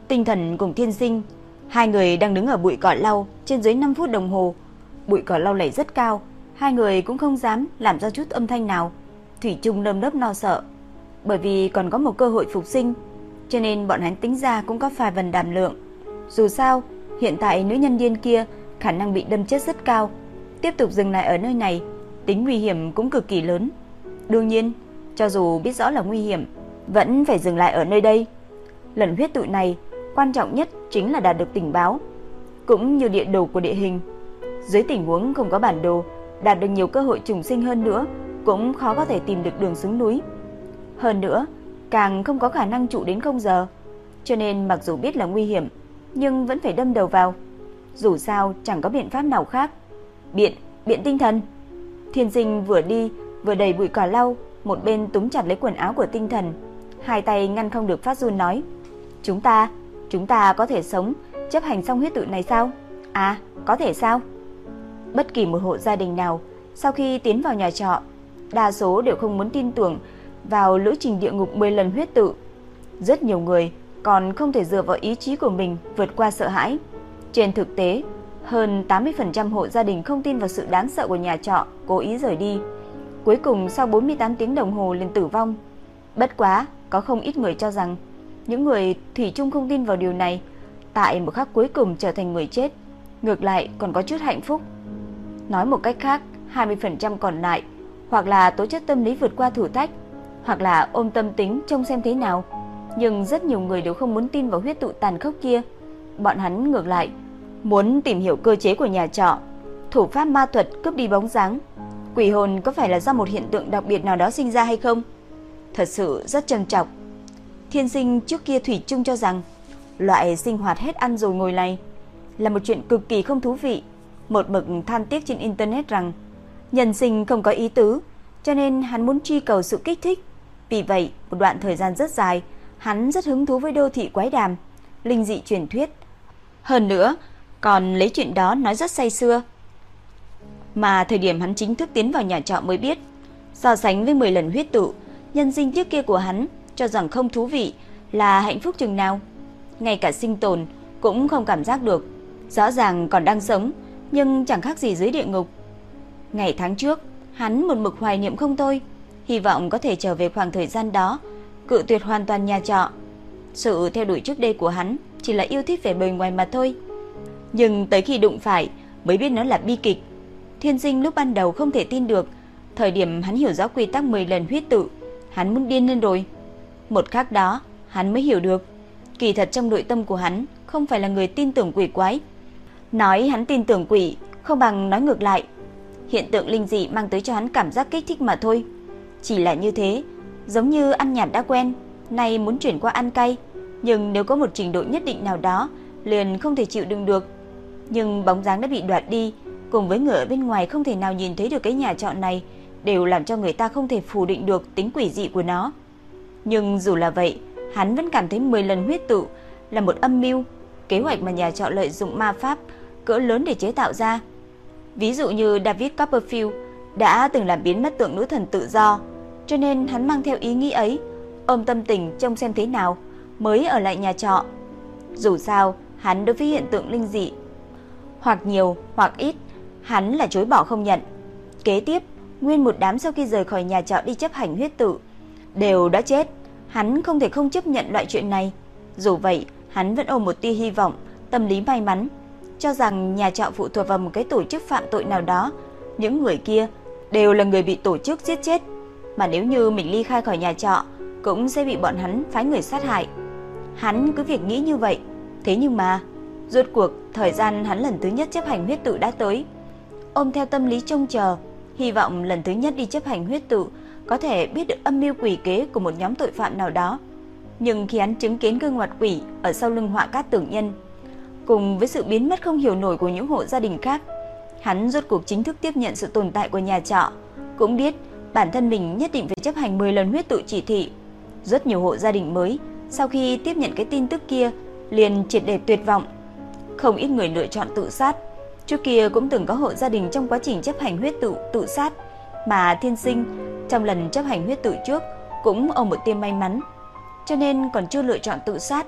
Tinh thần cùng thiên sinh, hai người đang đứng ở bụi cỏ lau trên dưới 5 phút đồng hồ. Bụi cỏ lau lầy rất cao, hai người cũng không dám làm ra chút âm thanh nào. Thủy chung nơm nớp lo sợ, bởi vì còn có một cơ hội phục sinh, cho nên bọn hắn tính ra cũng có vài phần đảm lượng. Dù sao, Hiện tại nữ nhân viên kia khả năng bị đâm chết rất cao. Tiếp tục dừng lại ở nơi này, tính nguy hiểm cũng cực kỳ lớn. Đương nhiên, cho dù biết rõ là nguy hiểm, vẫn phải dừng lại ở nơi đây. Lần huyết tụ này, quan trọng nhất chính là đạt được tình báo, cũng như địa đồ của địa hình. Dưới tình huống không có bản đồ, đạt được nhiều cơ hội trùng sinh hơn nữa, cũng khó có thể tìm được đường xuống núi. Hơn nữa, càng không có khả năng trụ đến không giờ. Cho nên mặc dù biết là nguy hiểm, nhưng vẫn phải đâm đầu vào. Dù sao chẳng có biện pháp nào khác. Biện, biện tinh thần. Thiên sinh vừa đi, vừa đầy bụi cỏ lau, một bên túm chặt lấy quần áo của tinh thần. Hai tay ngăn không được phát run nói. Chúng ta, Chúng ta có thể sống, chấp hành xong huyết tự này sao? À, có thể sao? Bất kỳ một hộ gia đình nào sau khi tiến vào nhà trọ, đa số đều không muốn tin tưởng vào lữ trình địa ngục 10 lần huyết tự. Rất nhiều người còn không thể dựa vào ý chí của mình vượt qua sợ hãi. Trên thực tế, hơn 80% hộ gia đình không tin vào sự đáng sợ của nhà trọ, cố ý rời đi. Cuối cùng sau 48 tiếng đồng hồ liền tử vong. Bất quá, có không ít người cho rằng những người thủy chung không tin vào điều này, tại một khắc cuối cùng trở thành người chết, ngược lại còn có chút hạnh phúc. Nói một cách khác, 20% còn lại hoặc là tố chất tâm lý vượt qua thử thách, hoặc là ôm tâm tính trông xem thế nào. Nhưng rất nhiều người đều không muốn tin vào huyết tụ tàn khốc kia. Bọn hắn ngược lại muốn tìm hiểu cơ chế của nhà trọ, thủ pháp ma thuật cướp đi bóng dáng. Quỷ hồn có phải là do một hiện tượng đặc biệt nào đó sinh ra hay không? Thật sự rất trầm trọng. Thiên sinh trước kia thủy chung cho rằng loại sinh hoạt hết ăn rồi ngồi này là một chuyện cực kỳ không thú vị. Một bậc than tiếc trên internet rằng nhân sinh không có ý tứ, cho nên hắn muốn truy cầu sự kích thích. Vì vậy, một đoạn thời gian rất dài, hắn rất hứng thú với đô thị quái đàm, linh dị truyền thuyết. Hơn nữa, còn lấy chuyện đó nói rất say xưa. Mà thời điểm hắn chính thức tiến vào nhà trọ mới biết, so sánh với 10 lần huyết tụ, nhân sinh trước kia của hắn cho rằng không thú vị là hạnh phúc chừng nào. Ngay cả sinh tồn cũng không cảm giác được, rõ ràng còn đang sống, nhưng chẳng khác gì dưới địa ngục. Ngày tháng trước, hắn một mực hoài niệm không thôi, hy vọng có thể trở về khoảng thời gian đó, cự tuyệt hoàn toàn nhà trọ. Sự theo đuổi trước đây của hắn chỉ là yêu thích vẻ bề ngoài mà thôi. Nhưng tới khi đụng phải mới biết nó là bi kịch. Thiên Dinh lúc ban đầu không thể tin được, thời điểm hắn hiểu rõ quy tắc 10 lần huyết tự, hắn muốn điên lên rồi. Một khắc đó, hắn mới hiểu được, kỳ thật trong nội tâm của hắn không phải là người tin tưởng quỷ quái. Nói hắn tin tưởng quỷ không bằng nói ngược lại. Hiện tượng linh dị mang tới cho hắn cảm giác kích thích mà thôi. Chỉ là như thế, giống như ăn nhạt đã quen, nay muốn chuyển qua ăn cay, nhưng nếu có một trình độ nhất định nào đó, liền không thể chịu đựng được. Nhưng bóng dáng đã bị đoạt đi, cùng với người ở bên ngoài không thể nào nhìn thấy được cái nhà trọ này, đều làm cho người ta không thể phủ định được tính quỷ dị của nó. Nhưng dù là vậy, hắn vẫn cảm thấy 10 lần huyết tụ là một âm mưu, kế hoạch mà nhà trọ lợi dụng ma pháp cỡ lớn để chế tạo ra. Ví dụ như David Copperfield đã từng làm biến mất tượng nữ thần tự do, cho nên hắn mang theo ý nghĩ ấy, ôm tâm tình trông xem thế nào mới ở lại nhà trọ. Dù sao, hắn đối với hiện tượng linh dị hoặc nhiều hoặc ít, hắn là chối bỏ không nhận. Kế tiếp, nguyên một đám sau khi rời khỏi nhà trọ đi chấp hành huyết tự đều đã chết, hắn không thể không chấp nhận loại chuyện này. Dù vậy, hắn vẫn ôm một tia hy vọng, tâm lý may mắn, cho rằng nhà trọ phụ thuộc vào một cái tổ chức phạm tội nào đó, những người kia đều là người bị tổ chức giết chết, mà nếu như mình ly khai khỏi nhà trọ, cũng sẽ bị bọn hắn phái người sát hại. Hắn cứ việc nghĩ như vậy, thế nhưng mà rốt cuộc thời gian hắn lần thứ nhất chấp hành huyết tự đã tới. Ôm theo tâm lý trông chờ, hy vọng lần thứ nhất đi chấp hành huyết tự có thể biết được âm mưu quỷ kế của một nhóm tội phạm nào đó. Nhưng khi hắn chứng kiến gương mặt quỷ ở sau lưng họa cát tưởng nhân, cùng với sự biến mất không hiểu nổi của những hộ gia đình khác, hắn rốt cuộc chính thức tiếp nhận sự tồn tại của nhà trọ, cũng biết bản thân mình nhất định phải chấp hành 10 lần huyết tự chỉ thị. Rất nhiều hộ gia đình mới sau khi tiếp nhận cái tin tức kia liền triệt để tuyệt vọng. Không ít người lựa chọn tự sát. Trước kia cũng từng có hộ gia đình trong quá trình chấp hành huyết tự tự sát, mà Thiên Sinh trong lần chấp hành huyết tự trước cũng ở một tia may mắn, cho nên còn chưa lựa chọn tự sát.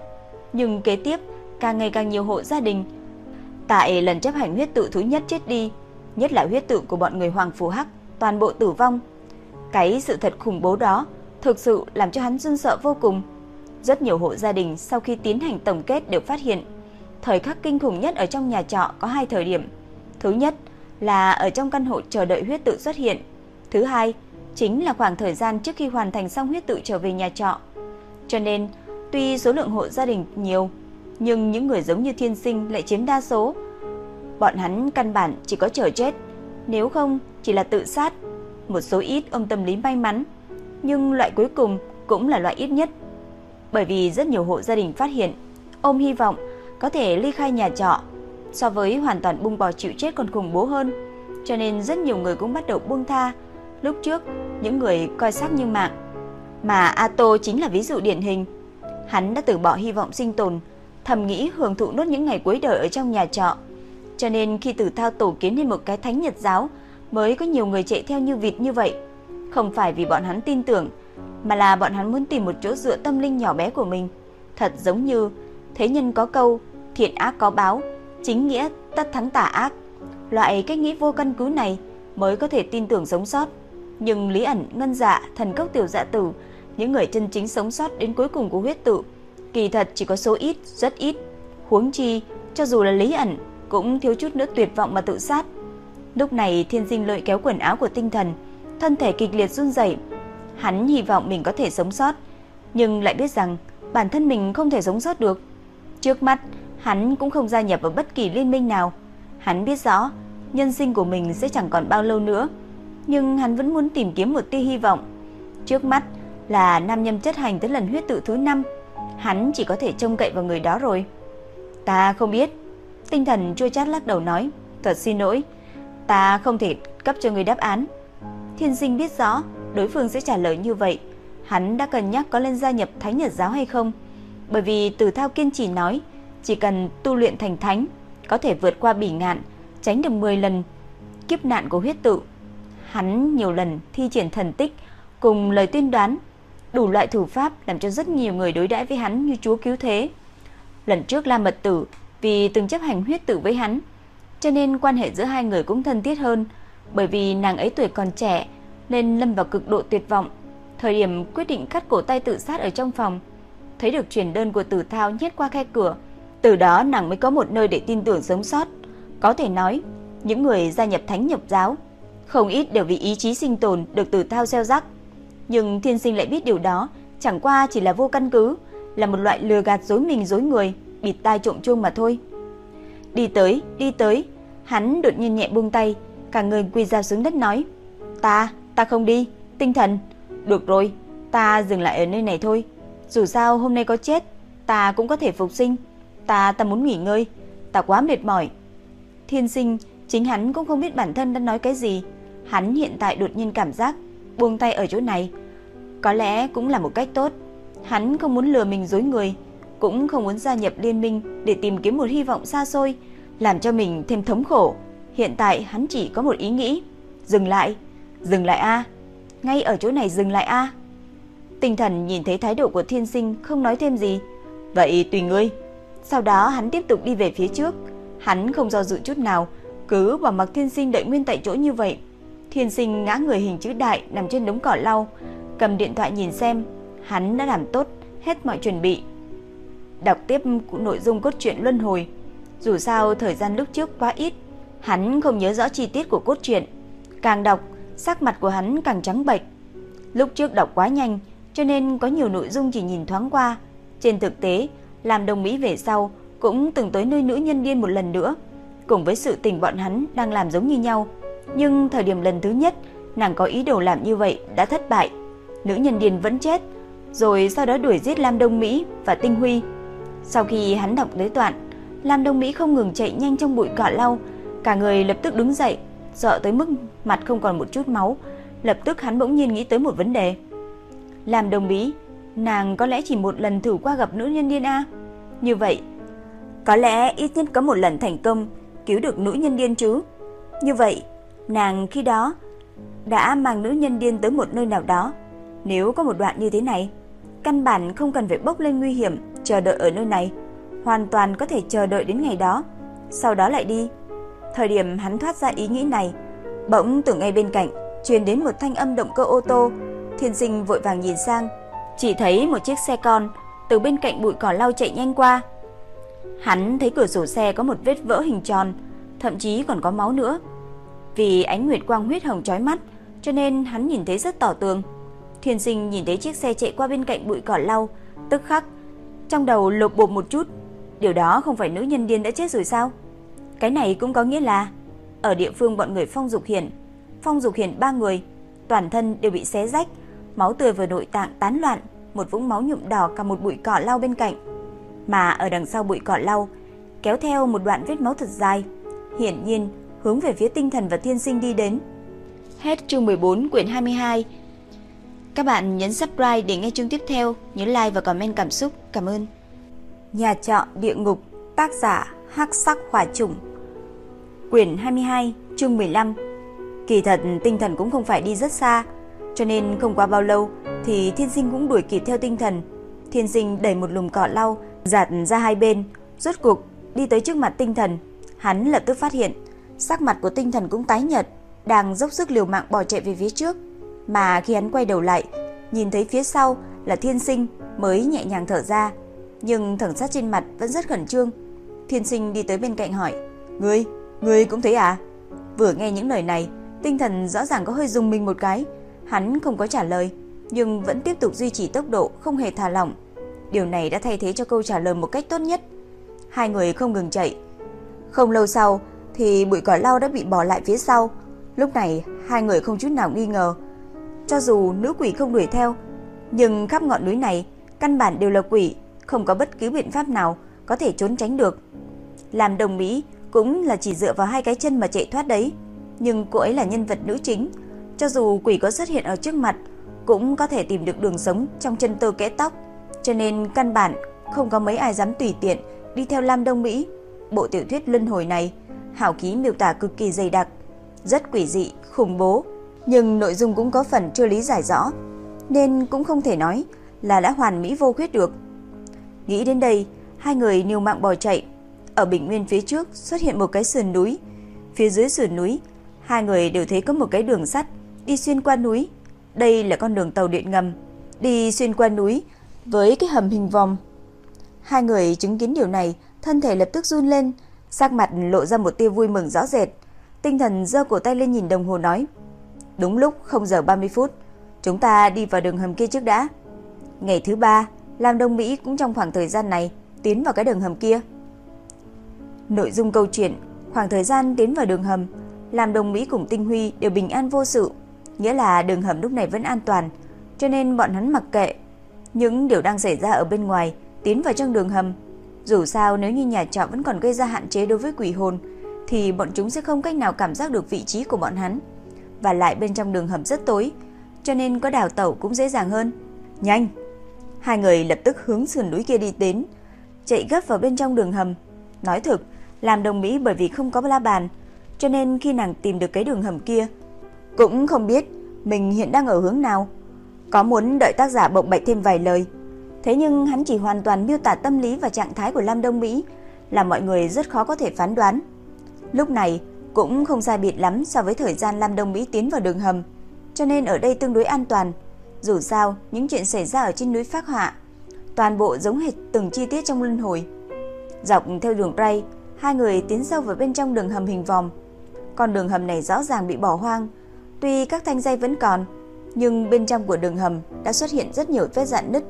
Nhưng kế tiếp, càng ngày càng nhiều hộ gia đình tại lần chấp hành huyết tự thứ nhất chết đi, nhất là huyết tự của bọn người Hoàng Phù Hắc, toàn bộ tử vong. Cái sự thật khủng bố đó thực sự làm cho hắn run sợ vô cùng. Rất nhiều hộ gia đình sau khi tiến hành tổng kết đều phát hiện, thời khắc kinh khủng nhất ở trong nhà trọ có hai thời điểm. Thứ nhất là ở trong căn hộ chờ đợi huyết tự xuất hiện. Thứ hai chính là khoảng thời gian trước khi hoàn thành xong huyết tự trở về nhà trọ. Cho nên, tuy số lượng hộ gia đình nhiều, nhưng những người giống như thiên sinh lại chiếm đa số. Bọn hắn căn bản chỉ có chờ chết, nếu không chỉ là tự sát. Một số ít ôm tâm lý may mắn, nhưng loại cuối cùng cũng là loại ít nhất. Bởi vì rất nhiều hộ gia đình phát hiện, ôm hy vọng có thể ly khai nhà trọ, so với hoàn toàn bung bỏ chịu chết còn khủng bố hơn, cho nên rất nhiều người cũng bắt đầu buông tha. Lúc trước, những người coi xác như mạng, mà Ato chính là ví dụ điển hình. Hắn đã từ bỏ hy vọng sinh tồn, thầm nghĩ hưởng thụ nốt những ngày cuối đời ở trong nhà trọ. Cho nên khi Tử Thao tổ kiến lên một cái thánh Nhật giáo, mới có nhiều người chạy theo như vịt như vậy. Không phải vì bọn hắn tin tưởng, mà là bọn hắn muốn tìm một chỗ dựa tâm linh nhỏ bé của mình. Thật giống như thế nhân có câu thiện ác có báo, chính nghĩa tất thắng tà ác. Loại cách nghĩ vô căn cứ này mới có thể tin tưởng sống sót. Nhưng Lý ẩn, Ngân Dạ, Thần Cốc Tiểu Dạ Tử, những người chân chính sống sót đến cuối cùng của huyết tự, kỳ thật chỉ có số ít, rất ít. Huống chi, cho dù là Lý ẩn, cũng thiếu chút nữa tuyệt vọng mà tự sát. Lúc này Thiên dinh lợi kéo quần áo của tinh thần, thân thể kịch liệt run rẩy. Hắn hy vọng mình có thể sống sót, nhưng lại biết rằng bản thân mình không thể sống sót được. Trước mắt, hắn cũng không gia nhập vào bất kỳ liên minh nào. Hắn biết rõ, nhân sinh của mình sẽ chẳng còn bao lâu nữa, nhưng hắn vẫn muốn tìm kiếm một tia hy vọng. Trước mắt là nam nhâm chất hành tới lần huyết tự thứ 5, hắn chỉ có thể trông cậy vào người đó rồi. Ta không biết. Tinh thần chua chát lắc đầu nói, thật xin lỗi, ta không thể cấp cho người đáp án. Thiên sinh biết rõ đối phương sẽ trả lời như vậy, hắn đã cân nhắc có lên gia nhập Thánh Nhật giáo hay không, bởi vì Từ Thao kiên trì nói, chỉ cần tu luyện thành thánh, có thể vượt qua bỉ ngạn, tránh được 10 lần kiếp nạn của huyết tự. Hắn nhiều lần thi triển thần tích cùng lời tuyên đoán, đủ loại thủ pháp làm cho rất nhiều người đối đãi với hắn như chúa cứu thế. Lần trước la Mật Tử vì từng chấp hành huyết tử với hắn, cho nên quan hệ giữa hai người cũng thân thiết hơn, bởi vì nàng ấy tuổi còn trẻ nên lâm vào cực độ tuyệt vọng. Thời điểm quyết định cắt cổ tay tự sát ở trong phòng, thấy được truyền đơn của Tử Thao nhét qua khe cửa, từ đó nàng mới có một nơi để tin tưởng sống sót. Có thể nói, những người gia nhập Thánh Nhập giáo, không ít đều vì ý chí sinh tồn được Tử Thao gieo rắc. Nhưng Thiên Sinh lại biết điều đó chẳng qua chỉ là vô căn cứ, là một loại lừa gạt dối mình dối người, bịt tai trộm chuông mà thôi. Đi tới, đi tới, hắn đột nhiên nhẹ buông tay, cả người quỳ ra xuống đất nói: "Ta, ta không đi, tinh thần, được rồi, ta dừng lại ở nơi này thôi. Dù sao hôm nay có chết, ta cũng có thể phục sinh. Ta ta muốn nghỉ ngơi, ta quá mệt mỏi." Thiên Sinh chính hắn cũng không biết bản thân đang nói cái gì, hắn hiện tại đột nhiên cảm giác buông tay ở chỗ này, có lẽ cũng là một cách tốt. Hắn không muốn lừa mình dối người, cũng không muốn gia nhập liên minh để tìm kiếm một hy vọng xa xôi, làm cho mình thêm thống khổ. Hiện tại hắn chỉ có một ý nghĩ, dừng lại, dừng lại a. Ngay ở chỗ này dừng lại a. Tinh thần nhìn thấy thái độ của Thiên Sinh không nói thêm gì, vậy tùy ngươi. Sau đó hắn tiếp tục đi về phía trước, hắn không do dự chút nào, cứ bảo mặc Thiên Sinh đợi nguyên tại chỗ như vậy. Thiên Sinh ngã người hình chữ đại nằm trên đống cỏ lau, cầm điện thoại nhìn xem, hắn đã làm tốt hết mọi chuẩn bị. Đọc tiếp nội dung cốt truyện luân hồi, dù sao thời gian lúc trước quá ít, hắn không nhớ rõ chi tiết của cốt truyện, càng đọc, sắc mặt của hắn càng trắng bệch. Lúc trước đọc quá nhanh, cho nên có nhiều nội dung chỉ nhìn thoáng qua. Trên thực tế, làm đồng Mỹ về sau cũng từng tới nơi nữ nhân điên một lần nữa, cùng với sự tình bọn hắn đang làm giống như nhau. Nhưng thời điểm lần thứ nhất, nàng có ý đồ làm như vậy đã thất bại. Nữ nhân điên vẫn chết, rồi sau đó đuổi giết Lam Đông Mỹ và Tinh Huy. Sau khi hắn đọc tới đoạn, Lam Đông Mỹ không ngừng chạy nhanh trong bụi cỏ lau, cả người lập tức đứng dậy, sợ tới mức mặt không còn một chút máu. Lập tức hắn bỗng nhiên nghĩ tới một vấn đề. Lam Đông Mỹ, nàng có lẽ chỉ một lần thử qua gặp nữ nhân điên a? Như vậy, có lẽ ít nhất có một lần thành công cứu được nữ nhân điên chứ. Như vậy, nàng khi đó đã mang nữ nhân điên tới một nơi nào đó. Nếu có một đoạn như thế này, căn bản không cần phải bốc lên nguy hiểm chờ đợi ở nơi này, hoàn toàn có thể chờ đợi đến ngày đó, sau đó lại đi. Thời điểm hắn thoát ra ý nghĩ này, bỗng từ ngay bên cạnh truyền đến một thanh âm động cơ ô tô, Thiên Sinh vội vàng nhìn sang, chỉ thấy một chiếc xe con từ bên cạnh bụi cỏ lau chạy nhanh qua. Hắn thấy cửa sổ xe có một vết vỡ hình tròn, thậm chí còn có máu nữa. Vì ánh nguyệt quang huyết hồng chói mắt, cho nên hắn nhìn thấy rất tỏ tường. Thiên Sinh nhìn thấy chiếc xe chạy qua bên cạnh bụi cỏ lau, tức khắc trong đầu lột bột một chút, điều đó không phải nữ nhân điên đã chết rồi sao? Cái này cũng có nghĩa là ở địa phương bọn người Phong Dục Hiển, Phong Dục Hiển ba người, toàn thân đều bị xé rách, máu tươi và nội tạng tán loạn, một vũng máu nhuộm đỏ cả một bụi cỏ lau bên cạnh. Mà ở đằng sau bụi cỏ lau, kéo theo một đoạn vết máu thật dài, hiển nhiên hướng về phía tinh thần và thiên sinh đi đến. Hết chương 14 quyển 22. Các bạn nhấn subscribe để nghe chương tiếp theo, nhớ like và comment cảm xúc. Cảm ơn. Nhà trọ địa ngục, tác giả Hắc Sắc Hỏa Trùng. Quyển 22, chương 15. Kỳ thật tinh thần cũng không phải đi rất xa, cho nên không qua bao lâu thì Thiên Sinh cũng đuổi kịp theo tinh thần. Thiên Sinh đẩy một lùm cỏ lau giạt ra hai bên, rốt cuộc đi tới trước mặt tinh thần. Hắn lập tức phát hiện, sắc mặt của tinh thần cũng tái nhợt, đang dốc sức liều mạng bỏ chạy về phía trước. Mà khi hắn quay đầu lại, nhìn thấy phía sau là Thiên Sinh mới nhẹ nhàng thở ra, nhưng thần sắc trên mặt vẫn rất khẩn trương. Thiên Sinh đi tới bên cạnh hỏi: "Ngươi, ngươi cũng thấy à?" Vừa nghe những lời này, tinh thần rõ ràng có hơi rung mình một cái, hắn không có trả lời, nhưng vẫn tiếp tục duy trì tốc độ không hề thả lỏng. Điều này đã thay thế cho câu trả lời một cách tốt nhất. Hai người không ngừng chạy. Không lâu sau thì bụi cỏ lau đã bị bỏ lại phía sau. Lúc này hai người không chút nào nghi ngờ. Cho dù nữ quỷ không đuổi theo, nhưng khắp ngọn núi này căn bản đều là quỷ, không có bất cứ biện pháp nào có thể trốn tránh được. Làm đồng Mỹ cũng là chỉ dựa vào hai cái chân mà chạy thoát đấy, nhưng cô ấy là nhân vật nữ chính, cho dù quỷ có xuất hiện ở trước mặt cũng có thể tìm được đường sống trong chân tơ kẽ tóc, cho nên căn bản không có mấy ai dám tùy tiện đi theo Lam Đông Mỹ. Bộ tiểu thuyết luân hồi này, hảo ký miêu tả cực kỳ dày đặc, rất quỷ dị, khủng bố, nhưng nội dung cũng có phần chưa lý giải rõ, nên cũng không thể nói là đã hoàn mỹ vô khuyết được. Nghĩ đến đây, hai người niu mạng bỏ chạy. Ở bình nguyên phía trước xuất hiện một cái sườn núi. Phía dưới sườn núi, hai người đều thấy có một cái đường sắt đi xuyên qua núi. Đây là con đường tàu điện ngầm, đi xuyên qua núi với cái hầm hình vòng. Hai người chứng kiến điều này, thân thể lập tức run lên, sắc mặt lộ ra một tia vui mừng rõ rệt. Tinh thần giơ cổ tay lên nhìn đồng hồ nói: "Đúng lúc 0 giờ 30 phút, chúng ta đi vào đường hầm kia trước đã." Ngày thứ ba, Lam Đông Mỹ cũng trong khoảng thời gian này tiến vào cái đường hầm kia. Nội dung câu chuyện, khoảng thời gian tiến vào đường hầm, Lam Đông Mỹ cùng Tinh Huy đều bình an vô sự, nghĩa là đường hầm lúc này vẫn an toàn, cho nên bọn hắn mặc kệ những điều đang xảy ra ở bên ngoài, tiến vào trong đường hầm. Dù sao nếu như nhà trọ vẫn còn gây ra hạn chế đối với quỷ hồn thì bọn chúng sẽ không cách nào cảm giác được vị trí của bọn hắn. Và lại bên trong đường hầm rất tối, cho nên có đào tẩu cũng dễ dàng hơn. Nhanh, Hai người lập tức hướng sườn núi kia đi đến, chạy gấp vào bên trong đường hầm. Nói thực, làm đồng Mỹ bởi vì không có la bàn, cho nên khi nàng tìm được cái đường hầm kia, cũng không biết mình hiện đang ở hướng nào. Có muốn đợi tác giả bộc bạch thêm vài lời. Thế nhưng hắn chỉ hoàn toàn miêu tả tâm lý và trạng thái của Lam Đông Mỹ, làm mọi người rất khó có thể phán đoán. Lúc này cũng không sai biệt lắm so với thời gian Lam Đông Mỹ tiến vào đường hầm, cho nên ở đây tương đối an toàn. Dù sao, những chuyện xảy ra ở trên núi Phác Họa, toàn bộ giống hệt từng chi tiết trong luân hồi. Dọc theo đường ray, hai người tiến sâu vào bên trong đường hầm hình vòng. Con đường hầm này rõ ràng bị bỏ hoang, tuy các thanh dây vẫn còn, nhưng bên trong của đường hầm đã xuất hiện rất nhiều vết rạn nứt.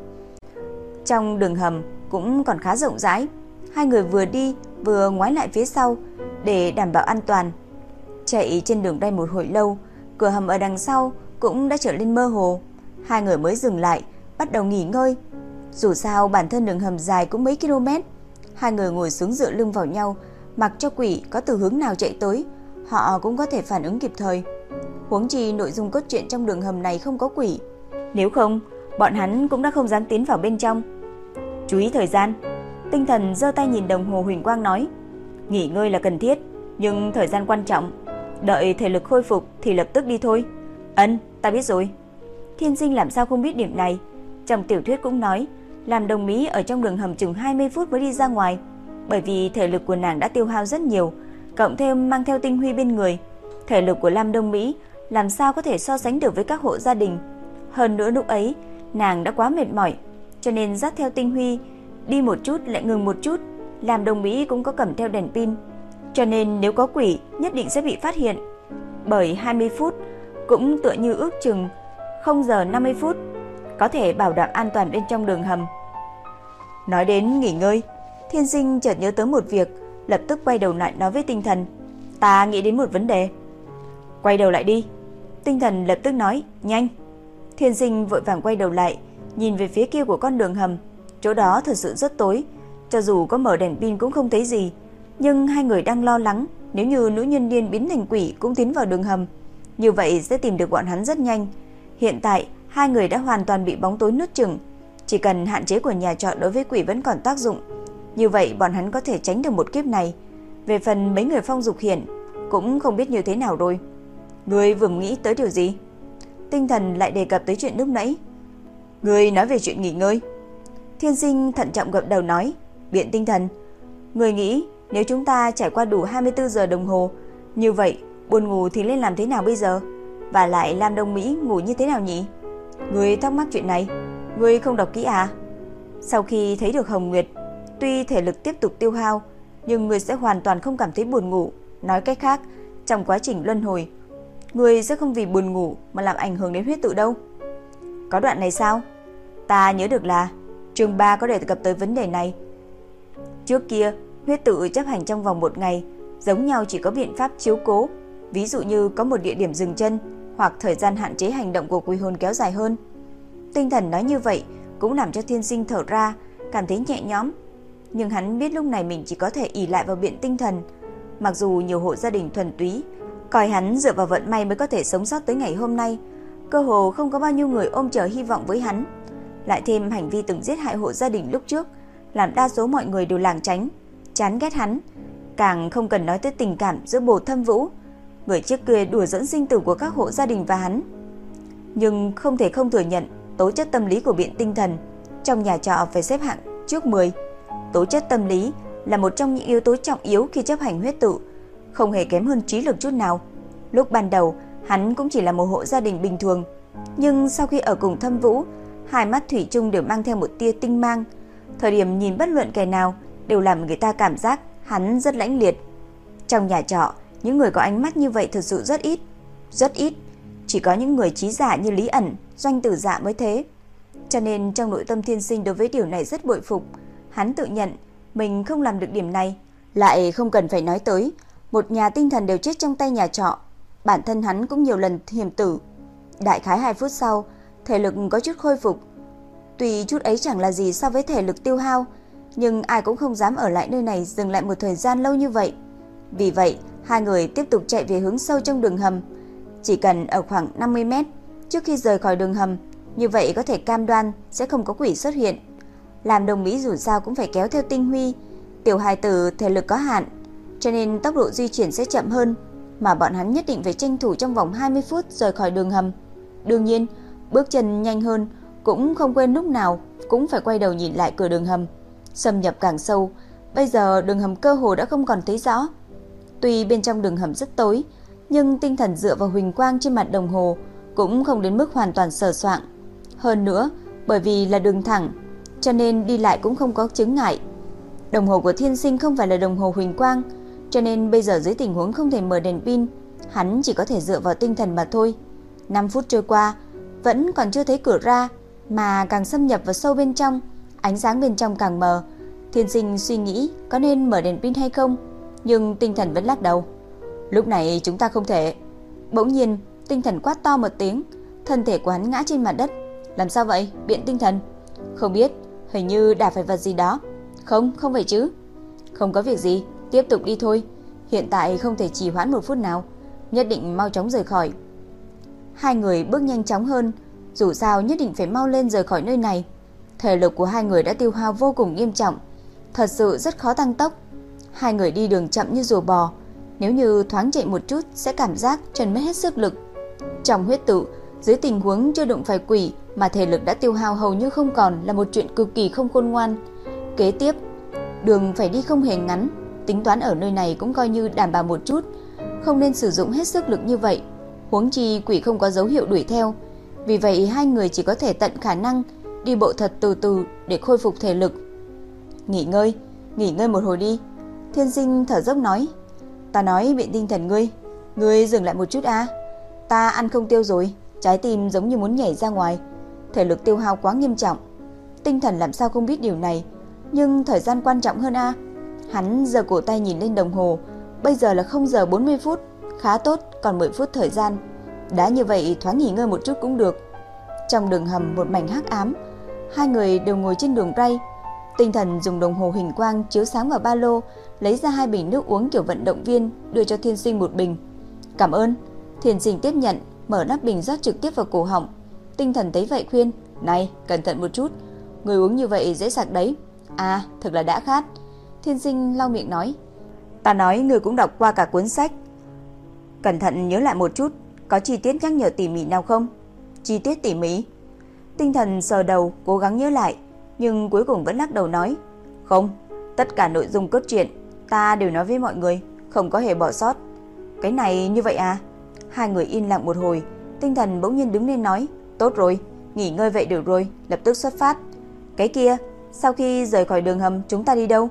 Trong đường hầm cũng còn khá rộng rãi, hai người vừa đi vừa ngoái lại phía sau để đảm bảo an toàn. Chạy trên đường đây một hồi lâu, cửa hầm ở đằng sau cũng đã trở nên mơ hồ hai người mới dừng lại, bắt đầu nghỉ ngơi. Dù sao bản thân đường hầm dài cũng mấy km, hai người ngồi xuống dựa lưng vào nhau, mặc cho quỷ có từ hướng nào chạy tới, họ cũng có thể phản ứng kịp thời. Huống chi nội dung cốt truyện trong đường hầm này không có quỷ, nếu không, bọn hắn cũng đã không dám tiến vào bên trong. Chú ý thời gian, tinh thần giơ tay nhìn đồng hồ huỳnh quang nói, nghỉ ngơi là cần thiết, nhưng thời gian quan trọng, đợi thể lực khôi phục thì lập tức đi thôi. Ân, ta biết rồi. Thiên Sinh làm sao không biết điểm này. Trong tiểu thuyết cũng nói, làm đồng Mỹ ở trong đường hầm chừng 20 phút mới đi ra ngoài, bởi vì thể lực của nàng đã tiêu hao rất nhiều, cộng thêm mang theo tinh huy bên người, thể lực của Lam Đông Mỹ làm sao có thể so sánh được với các hộ gia đình. Hơn nữa lúc ấy, nàng đã quá mệt mỏi, cho nên dắt theo tinh huy, đi một chút lại ngừng một chút, làm đồng Mỹ cũng có cầm theo đèn pin, cho nên nếu có quỷ nhất định sẽ bị phát hiện. Bởi 20 phút cũng tựa như ước chừng 0 giờ 50 phút, có thể bảo đảm an toàn bên trong đường hầm. Nói đến nghỉ ngơi, Thiên Sinh chợt nhớ tới một việc, lập tức quay đầu lại nói với tinh thần, ta nghĩ đến một vấn đề. Quay đầu lại đi. Tinh thần lập tức nói, nhanh. Thiên Sinh vội vàng quay đầu lại, nhìn về phía kia của con đường hầm, chỗ đó thật sự rất tối, cho dù có mở đèn pin cũng không thấy gì, nhưng hai người đang lo lắng, nếu như nữ nhân điên biến thành quỷ cũng tiến vào đường hầm, như vậy sẽ tìm được bọn hắn rất nhanh. Hiện tại, hai người đã hoàn toàn bị bóng tối nuốt chửng. Chỉ cần hạn chế của nhà trọ đối với quỷ vẫn còn tác dụng, Như vậy bọn hắn có thể tránh được một kiếp này. Về phần mấy người phong dục hiển cũng không biết như thế nào rồi. Người vừa nghĩ tới điều gì? Tinh thần lại đề cập tới chuyện lúc nãy. Người nói về chuyện nghỉ ngơi. Thiên sinh thận trọng gật đầu nói, biện tinh thần. Người nghĩ nếu chúng ta trải qua đủ 24 giờ đồng hồ, như vậy buồn ngủ thì lên làm thế nào bây giờ? Và lại Lam Đông Mỹ ngủ như thế nào nhỉ? Người thắc mắc chuyện này, người không đọc kỹ à? Sau khi thấy được Hồng Nguyệt, tuy thể lực tiếp tục tiêu hao, nhưng người sẽ hoàn toàn không cảm thấy buồn ngủ. Nói cách khác, trong quá trình luân hồi, người sẽ không vì buồn ngủ mà làm ảnh hưởng đến huyết tự đâu. Có đoạn này sao? Ta nhớ được là chương 3 có đề cập tới vấn đề này. Trước kia, huyết tự chấp hành trong vòng một ngày, giống nhau chỉ có biện pháp chiếu cố, ví dụ như có một địa điểm dừng chân hoặc thời gian hạn chế hành động của quỷ hồn kéo dài hơn. Tinh thần nói như vậy cũng làm cho thiên sinh thở ra, cảm thấy nhẹ nhõm. Nhưng hắn biết lúc này mình chỉ có thể ỷ lại vào biện tinh thần. Mặc dù nhiều hộ gia đình thuần túy, coi hắn dựa vào vận may mới có thể sống sót tới ngày hôm nay, cơ hồ không có bao nhiêu người ôm chờ hy vọng với hắn. Lại thêm hành vi từng giết hại hộ gia đình lúc trước, làm đa số mọi người đều lảng tránh, chán ghét hắn. Càng không cần nói tới tình cảm giữa bồ thâm vũ, người trước kia đùa dẫn sinh tử của các hộ gia đình và hắn. Nhưng không thể không thừa nhận tố chất tâm lý của biện tinh thần trong nhà trọ phải xếp hạng trước 10. Tố chất tâm lý là một trong những yếu tố trọng yếu khi chấp hành huyết tự, không hề kém hơn trí lực chút nào. Lúc ban đầu, hắn cũng chỉ là một hộ gia đình bình thường, nhưng sau khi ở cùng Thâm Vũ, hai mắt thủy chung đều mang theo một tia tinh mang. Thời điểm nhìn bất luận kẻ nào đều làm người ta cảm giác hắn rất lãnh liệt. Trong nhà trọ, những người có ánh mắt như vậy thực sự rất ít, rất ít. Chỉ có những người trí giả như Lý ẩn, doanh tử dạ mới thế. Cho nên trong nội tâm thiên sinh đối với điều này rất bội phục. Hắn tự nhận mình không làm được điểm này, lại không cần phải nói tới. Một nhà tinh thần đều chết trong tay nhà trọ. Bản thân hắn cũng nhiều lần hiểm tử. Đại khái 2 phút sau, thể lực có chút khôi phục. Tuy chút ấy chẳng là gì so với thể lực tiêu hao, nhưng ai cũng không dám ở lại nơi này dừng lại một thời gian lâu như vậy. Vì vậy, hai người tiếp tục chạy về hướng sâu trong đường hầm. Chỉ cần ở khoảng 50 mét trước khi rời khỏi đường hầm, như vậy có thể cam đoan sẽ không có quỷ xuất hiện. Làm đồng Mỹ dù sao cũng phải kéo theo tinh huy, tiểu hài tử thể lực có hạn, cho nên tốc độ di chuyển sẽ chậm hơn, mà bọn hắn nhất định phải tranh thủ trong vòng 20 phút rời khỏi đường hầm. Đương nhiên, bước chân nhanh hơn cũng không quên lúc nào cũng phải quay đầu nhìn lại cửa đường hầm. Xâm nhập càng sâu, bây giờ đường hầm cơ hồ đã không còn thấy rõ. Tuy bên trong đường hầm rất tối, nhưng tinh thần dựa vào huỳnh quang trên mặt đồng hồ cũng không đến mức hoàn toàn sờ soạng. Hơn nữa, bởi vì là đường thẳng, cho nên đi lại cũng không có chứng ngại. Đồng hồ của thiên sinh không phải là đồng hồ huỳnh quang, cho nên bây giờ dưới tình huống không thể mở đèn pin, hắn chỉ có thể dựa vào tinh thần mà thôi. 5 phút trôi qua, vẫn còn chưa thấy cửa ra, mà càng xâm nhập vào sâu bên trong, ánh sáng bên trong càng mờ. Thiên sinh suy nghĩ có nên mở đèn pin hay không, nhưng tinh thần vẫn lắc đầu. Lúc này chúng ta không thể. Bỗng nhiên, tinh thần quát to một tiếng, thân thể của hắn ngã trên mặt đất. Làm sao vậy? Biện tinh thần. Không biết, hình như đạp phải vật gì đó. Không, không phải chứ. Không có việc gì, tiếp tục đi thôi. Hiện tại không thể trì hoãn một phút nào, nhất định mau chóng rời khỏi. Hai người bước nhanh chóng hơn, dù sao nhất định phải mau lên rời khỏi nơi này. Thể lực của hai người đã tiêu hao vô cùng nghiêm trọng, thật sự rất khó tăng tốc. Hai người đi đường chậm như rùa bò, nếu như thoáng chạy một chút sẽ cảm giác chân mất hết sức lực. Trong huyết tự, dưới tình huống chưa đụng phải quỷ mà thể lực đã tiêu hao hầu như không còn là một chuyện cực kỳ không khôn ngoan. Kế tiếp, đường phải đi không hề ngắn, tính toán ở nơi này cũng coi như đảm bảo một chút, không nên sử dụng hết sức lực như vậy. Huống chi quỷ không có dấu hiệu đuổi theo, vì vậy hai người chỉ có thể tận khả năng đi bộ thật từ từ để khôi phục thể lực. Nghỉ ngơi, nghỉ ngơi một hồi đi. Thiên sinh thở dốc nói, ta nói biện tinh thần ngươi, ngươi dừng lại một chút a. Ta ăn không tiêu rồi, trái tim giống như muốn nhảy ra ngoài, thể lực tiêu hao quá nghiêm trọng. Tinh thần làm sao không biết điều này, nhưng thời gian quan trọng hơn a. Hắn giơ cổ tay nhìn lên đồng hồ, bây giờ là 0 giờ 40 phút, khá tốt, còn 10 phút thời gian. Đã như vậy thoáng nghỉ ngơi một chút cũng được. Trong đường hầm một mảnh hắc ám, hai người đều ngồi trên đường ray. Tinh thần dùng đồng hồ hình quang chiếu sáng vào ba lô, lấy ra hai bình nước uống kiểu vận động viên, đưa cho Thiên Sinh một bình. "Cảm ơn." Thiên Sinh tiếp nhận, mở nắp bình rót trực tiếp vào cổ họng. Tinh thần thấy vậy khuyên, "Này, cẩn thận một chút, người uống như vậy dễ sặc đấy." "À, thật là đã khát." Thiên sinh lau miệng nói. Ta nói người cũng đọc qua cả cuốn sách. Cẩn thận nhớ lại một chút, có chi tiết nhắc nhở tỉ mỉ nào không? Chi tiết tỉ mỉ? Tinh thần sờ đầu, cố gắng nhớ lại, nhưng cuối cùng vẫn lắc đầu nói. Không, tất cả nội dung cốt truyện, ta đều nói với mọi người, không có hề bỏ sót. Cái này như vậy à? Hai người yên lặng một hồi, tinh thần bỗng nhiên đứng lên nói. Tốt rồi, nghỉ ngơi vậy được rồi, lập tức xuất phát. Cái kia, sau khi rời khỏi đường hầm chúng ta đi đâu?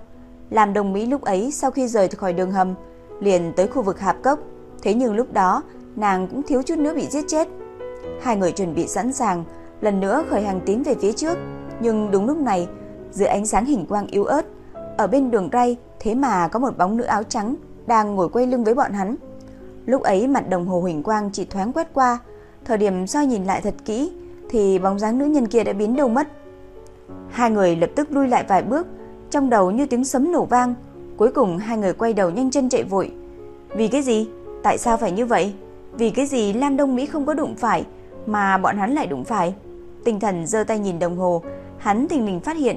Làm đồng Mỹ lúc ấy sau khi rời khỏi đường hầm, liền tới khu vực hạp cốc. Thế nhưng lúc đó, nàng cũng thiếu chút nữa bị giết chết. Hai người chuẩn bị sẵn sàng, lần nữa khởi hành tiến về phía trước. Nhưng đúng lúc này, dưới ánh sáng hình quang yếu ớt, ở bên đường ray thế mà có một bóng nữ áo trắng đang ngồi quay lưng với bọn hắn. Lúc ấy mặt đồng hồ huỳnh quang chỉ thoáng quét qua, thời điểm soi nhìn lại thật kỹ thì bóng dáng nữ nhân kia đã biến đâu mất. Hai người lập tức lui lại vài bước, trong đầu như tiếng sấm nổ vang, cuối cùng hai người quay đầu nhanh chân chạy vội. Vì cái gì? Tại sao phải như vậy? Vì cái gì Lam Đông Mỹ không có đụng phải mà bọn hắn lại đụng phải? Tinh thần giơ tay nhìn đồng hồ, hắn tình lình phát hiện,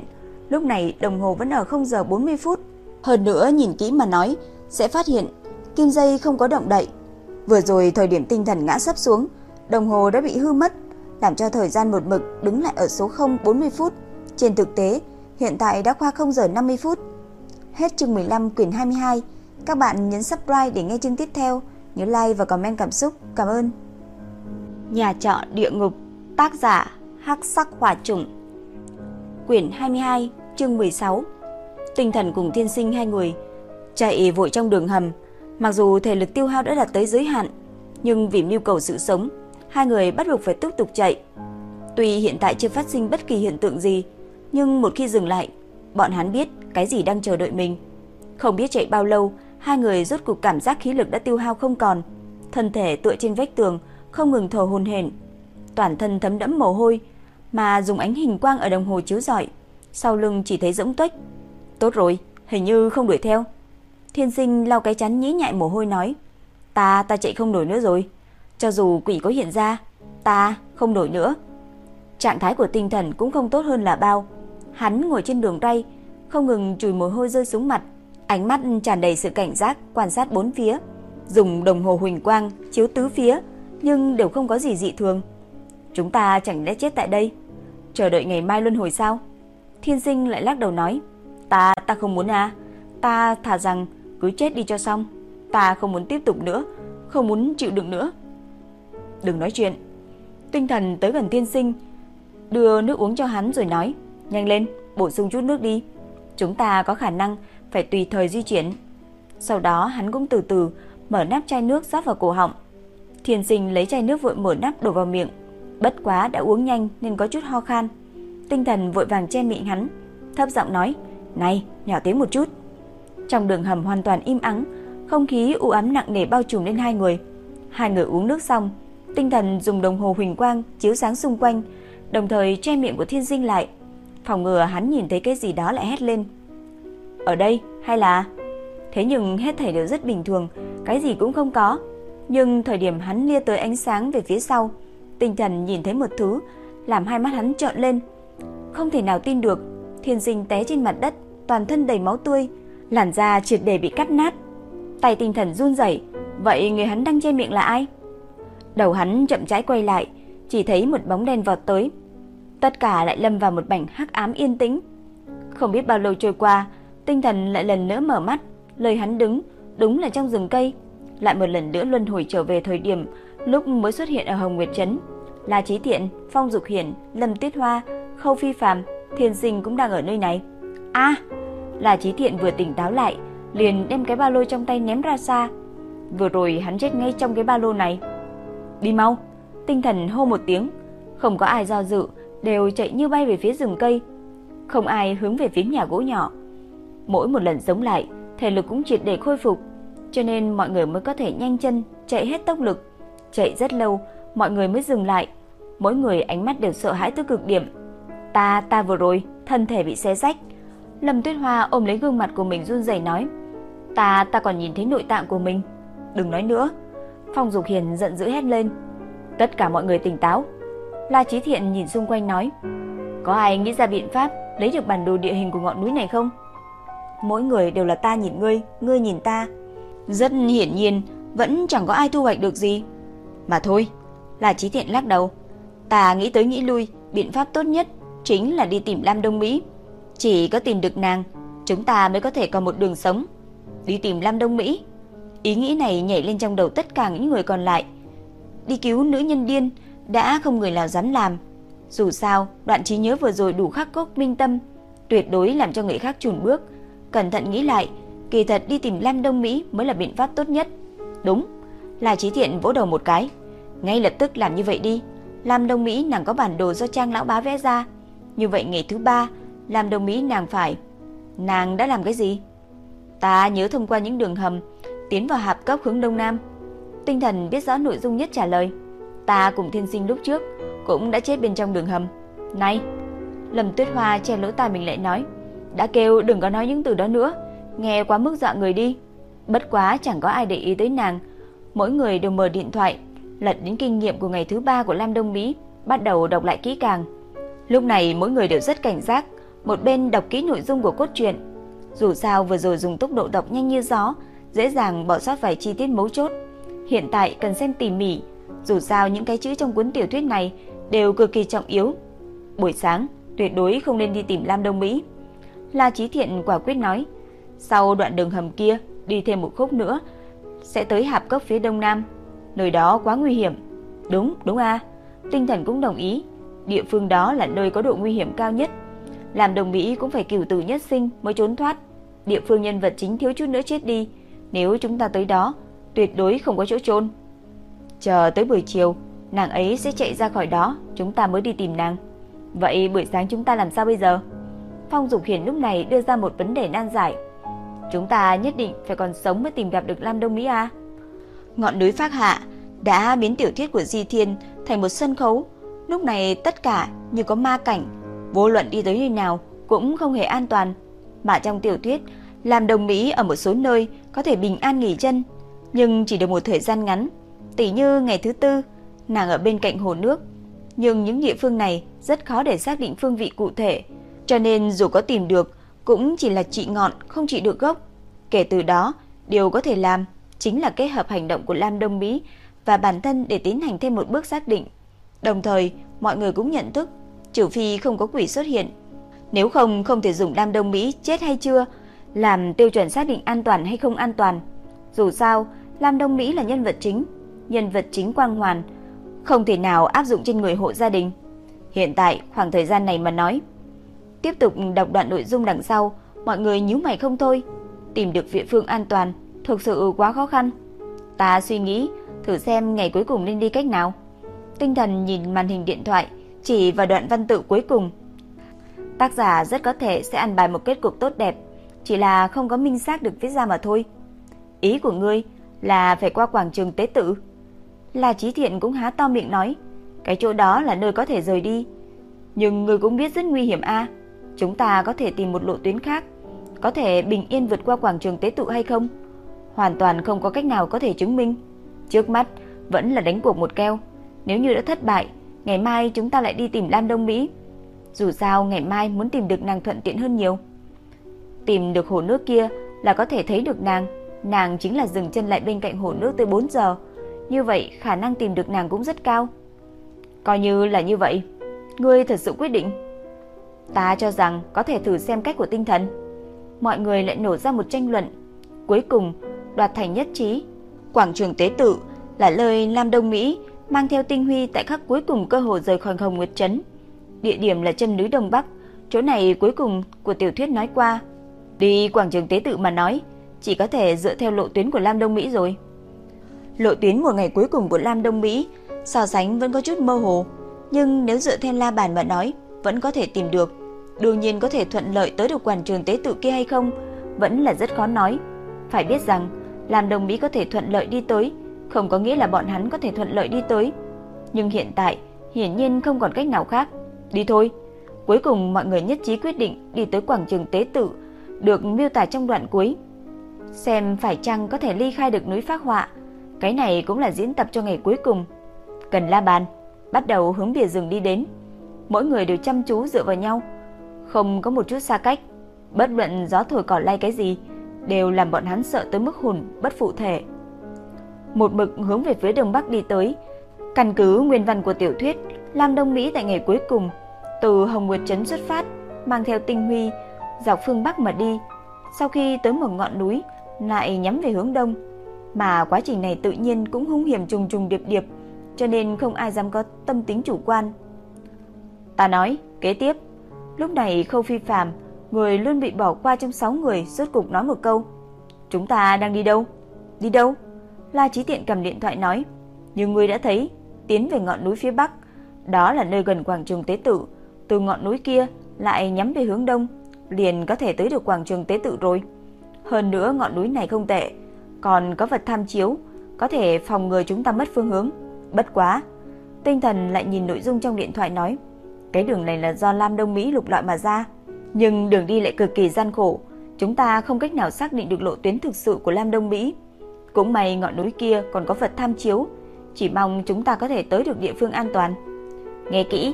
lúc này đồng hồ vẫn ở 0 giờ 40 phút. Hơn nữa nhìn kỹ mà nói, sẽ phát hiện kim dây không có động đậy. Vừa rồi thời điểm tinh thần ngã sấp xuống, đồng hồ đã bị hư mất, làm cho thời gian một mực đứng lại ở số 0 40 phút. Trên thực tế, hiện tại đã qua 0 giờ 50 phút. Hết chương 15 quyển 22. Các bạn nhấn subscribe để nghe chương tiếp theo. Nhớ like và comment cảm xúc. Cảm ơn. Nhà trọ địa ngục, tác giả Hắc Sắc Hỏa Trùng. Quyển 22, chương 16. Tinh thần cùng thiên sinh hai người chạy vội trong đường hầm, mặc dù thể lực tiêu hao đã đạt tới giới hạn, nhưng vì nhu cầu sự sống, hai người bắt buộc phải tiếp tục chạy. Tuy hiện tại chưa phát sinh bất kỳ hiện tượng gì, nhưng một khi dừng lại, bọn hắn biết cái gì đang chờ đợi mình. Không biết chạy bao lâu, hai người rốt cục cảm giác khí lực đã tiêu hao không còn, thân thể tựa trên vách tường, không ngừng thở hổn hển, toàn thân thấm đẫm mồ hôi, mà dùng ánh hình quang ở đồng hồ chiếu rọi, sau lưng chỉ thấy rỗng tuếch. Tốt rồi, hình như không đuổi theo. Thiên Sinh lau cái chắn nhĩ nhại mồ hôi nói, "Ta ta chạy không nổi nữa rồi, cho dù quỷ có hiện ra, ta không nổi nữa." Trạng thái của tinh thần cũng không tốt hơn là bao. Hắn ngồi trên đường ray, không ngừng chùi mồ hôi rơi xuống mặt, ánh mắt tràn đầy sự cảnh giác quan sát bốn phía, dùng đồng hồ huỳnh quang chiếu tứ phía, nhưng đều không có gì dị thường. Chúng ta chẳng lẽ chết tại đây, chờ đợi ngày mai luân hồi sao? Thiên Sinh lại lắc đầu nói, ta ta không muốn à, ta thà rằng cứ chết đi cho xong, ta không muốn tiếp tục nữa, không muốn chịu đựng nữa. Đừng nói chuyện. Tinh thần tới gần Thiên Sinh, đưa nước uống cho hắn rồi nói, nhanh lên, bổ sung chút nước đi. Chúng ta có khả năng phải tùy thời di chuyển. Sau đó hắn cũng từ từ mở nắp chai nước rót vào cổ họng. Thiên sinh lấy chai nước vội mở nắp đổ vào miệng. Bất quá đã uống nhanh nên có chút ho khan. Tinh thần vội vàng che miệng hắn, thấp giọng nói, này, nhỏ tiếng một chút. Trong đường hầm hoàn toàn im ắng, không khí u ám nặng nề bao trùm lên hai người. Hai người uống nước xong, tinh thần dùng đồng hồ huỳnh quang chiếu sáng xung quanh, đồng thời che miệng của thiên sinh lại. Phòng ngừa hắn nhìn thấy cái gì đó lại hét lên. Ở đây hay là... Thế nhưng hết thảy đều rất bình thường, cái gì cũng không có. Nhưng thời điểm hắn lia tới ánh sáng về phía sau, tinh thần nhìn thấy một thứ, làm hai mắt hắn trợn lên. Không thể nào tin được, thiên sinh té trên mặt đất, toàn thân đầy máu tươi, làn da triệt để bị cắt nát. Tay tinh thần run rẩy, vậy người hắn đang che miệng là ai? Đầu hắn chậm rãi quay lại, chỉ thấy một bóng đen vọt tới. Tất cả lại lâm vào một bảnh hắc ám yên tĩnh. Không biết bao lâu trôi qua, tinh thần lại lần nữa mở mắt, lời hắn đứng đúng là trong rừng cây, lại một lần nữa luân hồi trở về thời điểm lúc mới xuất hiện ở Hồng Nguyệt trấn. La Chí Thiện, Phong Dục Hiển, Lâm Tuyết Hoa, Khâu Phi Phàm, Thiên Sinh cũng đang ở nơi này. A, La Chí Thiện vừa tỉnh táo lại, liền đem cái ba lô trong tay ném ra xa. Vừa rồi hắn chết ngay trong cái ba lô này. Đi mau, tinh thần hô một tiếng, không có ai do dự, đều chạy như bay về phía rừng cây. Không ai hướng về phía nhà gỗ nhỏ. Mỗi một lần sống lại, thể lực cũng triệt để khôi phục, cho nên mọi người mới có thể nhanh chân chạy hết tốc lực. Chạy rất lâu, mọi người mới dừng lại. Mỗi người ánh mắt đều sợ hãi tới cực điểm. Ta, ta vừa rồi, thân thể bị xé rách. Lâm Tuyết Hoa ôm lấy gương mặt của mình run rẩy nói: "Ta, ta còn nhìn thấy nội tạng của mình." "Đừng nói nữa." Phong Dục Hiền giận dữ hét lên. "Tất cả mọi người tỉnh táo." La Chí Thiện nhìn xung quanh nói: "Có ai nghĩ ra biện pháp lấy được bản đồ địa hình của ngọn núi này không?" Mỗi người đều là ta nhìn ngươi, ngươi nhìn ta. Rất hiển nhiên, vẫn chẳng có ai thu hoạch được gì. Mà thôi, là trí thiện lắc đầu. Ta nghĩ tới nghĩ lui, biện pháp tốt nhất chính là đi tìm Lam Đông Mỹ. Chỉ có tìm được nàng, chúng ta mới có thể còn một đường sống. Đi tìm Lam Đông Mỹ. Ý nghĩ này nhảy lên trong đầu tất cả những người còn lại. Đi cứu nữ nhân điên, đã không người nào dám làm. Dù sao, đoạn trí nhớ vừa rồi đủ khắc cốt minh tâm, tuyệt đối làm cho người khác chùn bước. Cẩn thận nghĩ lại, kỳ thật đi tìm Lam Đông Mỹ mới là biện pháp tốt nhất. Đúng, là trí thiện vỗ đầu một cái. Ngay lập tức làm như vậy đi. Lam Đông Mỹ nàng có bản đồ do Trang lão bá vẽ ra. Như vậy ngày thứ ba, Lam Đông Mỹ nàng phải. Nàng đã làm cái gì? Ta nhớ thông qua những đường hầm, tiến vào hạp cốc hướng đông nam. Tinh thần biết rõ nội dung nhất trả lời. Ta cùng thiên sinh lúc trước cũng đã chết bên trong đường hầm. Này, Lâm Tuyết Hoa che lỗ tai mình lại nói, đã kêu đừng có nói những từ đó nữa, nghe quá mức dọa người đi. Bất quá chẳng có ai để ý tới nàng, mỗi người đều mở điện thoại, lật đến kinh nghiệm của ngày thứ ba của Lam Đông Mỹ, bắt đầu đọc lại kỹ càng. Lúc này mỗi người đều rất cảnh giác, một bên đọc kỹ nội dung của cốt truyện. Dù sao vừa rồi dùng tốc độ đọc nhanh như gió, dễ dàng bỏ sót vài chi tiết mấu chốt. Hiện tại cần xem tỉ mỉ, dù sao những cái chữ trong cuốn tiểu thuyết này đều cực kỳ trọng yếu. Buổi sáng, tuyệt đối không nên đi tìm Lam Đông Mỹ. La Chí Thiện quả quyết nói, sau đoạn đường hầm kia, đi thêm một khúc nữa, sẽ tới hạp cốc phía đông nam. Nơi đó quá nguy hiểm. Đúng, đúng a. Tinh thần cũng đồng ý. Địa phương đó là nơi có độ nguy hiểm cao nhất. Làm đồng Mỹ cũng phải cửu tử nhất sinh mới trốn thoát. Địa phương nhân vật chính thiếu chút nữa chết đi. Nếu chúng ta tới đó, tuyệt đối không có chỗ trôn. Chờ tới buổi chiều, nàng ấy sẽ chạy ra khỏi đó, chúng ta mới đi tìm nàng. Vậy buổi sáng chúng ta làm sao bây giờ? Phong Dục Hiển lúc này đưa ra một vấn đề nan giải. Chúng ta nhất định phải còn sống mới tìm gặp được Lam Đông Mỹ à? Ngọn núi Phác Hạ đã biến tiểu thuyết của Di Thiên thành một sân khấu. Lúc này tất cả như có ma cảnh, vô luận đi tới nơi nào cũng không hề an toàn. Mà trong tiểu thuyết, làm đồng Mỹ ở một số nơi có thể bình an nghỉ chân, nhưng chỉ được một thời gian ngắn. Tỷ như ngày thứ tư, nàng ở bên cạnh hồ nước, nhưng những địa phương này rất khó để xác định phương vị cụ thể, cho nên dù có tìm được cũng chỉ là trị ngọn không trị được gốc. Kể từ đó, điều có thể làm chính là kết hợp hành động của Lam Đông Mỹ và bản thân để tiến hành thêm một bước xác định. Đồng thời, mọi người cũng nhận thức, trừ phi không có quỷ xuất hiện, nếu không không thể dùng Lam Đông Mỹ chết hay chưa làm tiêu chuẩn xác định an toàn hay không an toàn. Dù sao, Lam Đông Mỹ là nhân vật chính, nhân vật chính quang hoàn, không thể nào áp dụng trên người hộ gia đình. Hiện tại, khoảng thời gian này mà nói, tiếp tục đọc đoạn nội dung đằng sau, mọi người nhíu mày không thôi, tìm được địa phương an toàn thực sự quá khó khăn. Ta suy nghĩ, thử xem ngày cuối cùng nên đi cách nào. Tinh thần nhìn màn hình điện thoại, chỉ vào đoạn văn tự cuối cùng. Tác giả rất có thể sẽ ăn bài một kết cục tốt đẹp, chỉ là không có minh xác được viết ra mà thôi. Ý của ngươi là phải qua quảng trường tế tự. Là trí Thiện cũng há to miệng nói, cái chỗ đó là nơi có thể rời đi. Nhưng ngươi cũng biết rất nguy hiểm a. Chúng ta có thể tìm một lộ tuyến khác, có thể bình yên vượt qua quảng trường tế tự hay không? Hoàn toàn không có cách nào có thể chứng minh. Trước mắt vẫn là đánh cuộc một keo. Nếu như đã thất bại, ngày mai chúng ta lại đi tìm Lam Đông Mỹ. Dù sao ngày mai muốn tìm được nàng thuận tiện hơn nhiều. Tìm được hồ nước kia là có thể thấy được nàng. Nàng chính là dừng chân lại bên cạnh hồ nước tới 4 giờ. Như vậy khả năng tìm được nàng cũng rất cao. Coi như là như vậy. Ngươi thật sự quyết định. Ta cho rằng có thể thử xem cách của tinh thần. Mọi người lại nổ ra một tranh luận. Cuối cùng, đoạt thành nhất trí. Quảng trường tế tự là lời Lam Đông Mỹ mang theo tinh huy tại khắc cuối cùng cơ hội rời khỏi Hồng Nguyệt Trấn. Địa điểm là chân núi Đông Bắc, chỗ này cuối cùng của tiểu thuyết nói qua. Đi quảng trường tế tự mà nói, chỉ có thể dựa theo lộ tuyến của Lam Đông Mỹ rồi. Lộ tuyến của ngày cuối cùng của Lam Đông Mỹ so sánh vẫn có chút mơ hồ, nhưng nếu dựa theo la bàn mà nói, vẫn có thể tìm được. Đương nhiên có thể thuận lợi tới được quảng trường tế tự kia hay không, vẫn là rất khó nói. Phải biết rằng, làm đồng Mỹ có thể thuận lợi đi tới, không có nghĩa là bọn hắn có thể thuận lợi đi tới. Nhưng hiện tại, hiển nhiên không còn cách nào khác. Đi thôi. Cuối cùng mọi người nhất trí quyết định đi tới quảng trường tế tự, được miêu tả trong đoạn cuối. Xem phải chăng có thể ly khai được núi phác họa. Cái này cũng là diễn tập cho ngày cuối cùng. Cần la bàn, bắt đầu hướng bìa rừng đi đến. Mỗi người đều chăm chú dựa vào nhau, không có một chút xa cách. Bất luận gió thổi cỏ lay cái gì, đều làm bọn hắn sợ tới mức hồn bất phụ thể. Một mực hướng về phía đông bắc đi tới, căn cứ nguyên văn của tiểu thuyết, Lam Đông Mỹ tại ngày cuối cùng từ Hồng Nguyệt trấn xuất phát, mang theo tinh huy dọc phương bắc mà đi. Sau khi tới một ngọn núi, lại nhắm về hướng đông, mà quá trình này tự nhiên cũng hung hiểm trùng trùng điệp điệp, cho nên không ai dám có tâm tính chủ quan. Ta nói, kế tiếp, lúc này Khâu Phi Phàm, người luôn bị bỏ qua trong sáu người, rốt cục nói một câu. Chúng ta đang đi đâu? Đi đâu? La Chí Tiện cầm điện thoại nói, như người đã thấy, tiến về ngọn núi phía bắc, đó là nơi gần quảng trường tế tự, từ ngọn núi kia lại nhắm về hướng đông, liền có thể tới được quảng trường tế tự rồi. Hơn nữa ngọn núi này không tệ, còn có vật tham chiếu, có thể phòng ngừa chúng ta mất phương hướng. Bất quá, tinh thần lại nhìn nội dung trong điện thoại nói, cái đường này là do Lam Đông Mỹ lục loại mà ra, nhưng đường đi lại cực kỳ gian khổ, chúng ta không cách nào xác định được lộ tuyến thực sự của Lam Đông Mỹ. Cũng may ngọn núi kia còn có vật tham chiếu, chỉ mong chúng ta có thể tới được địa phương an toàn. Nghe kỹ,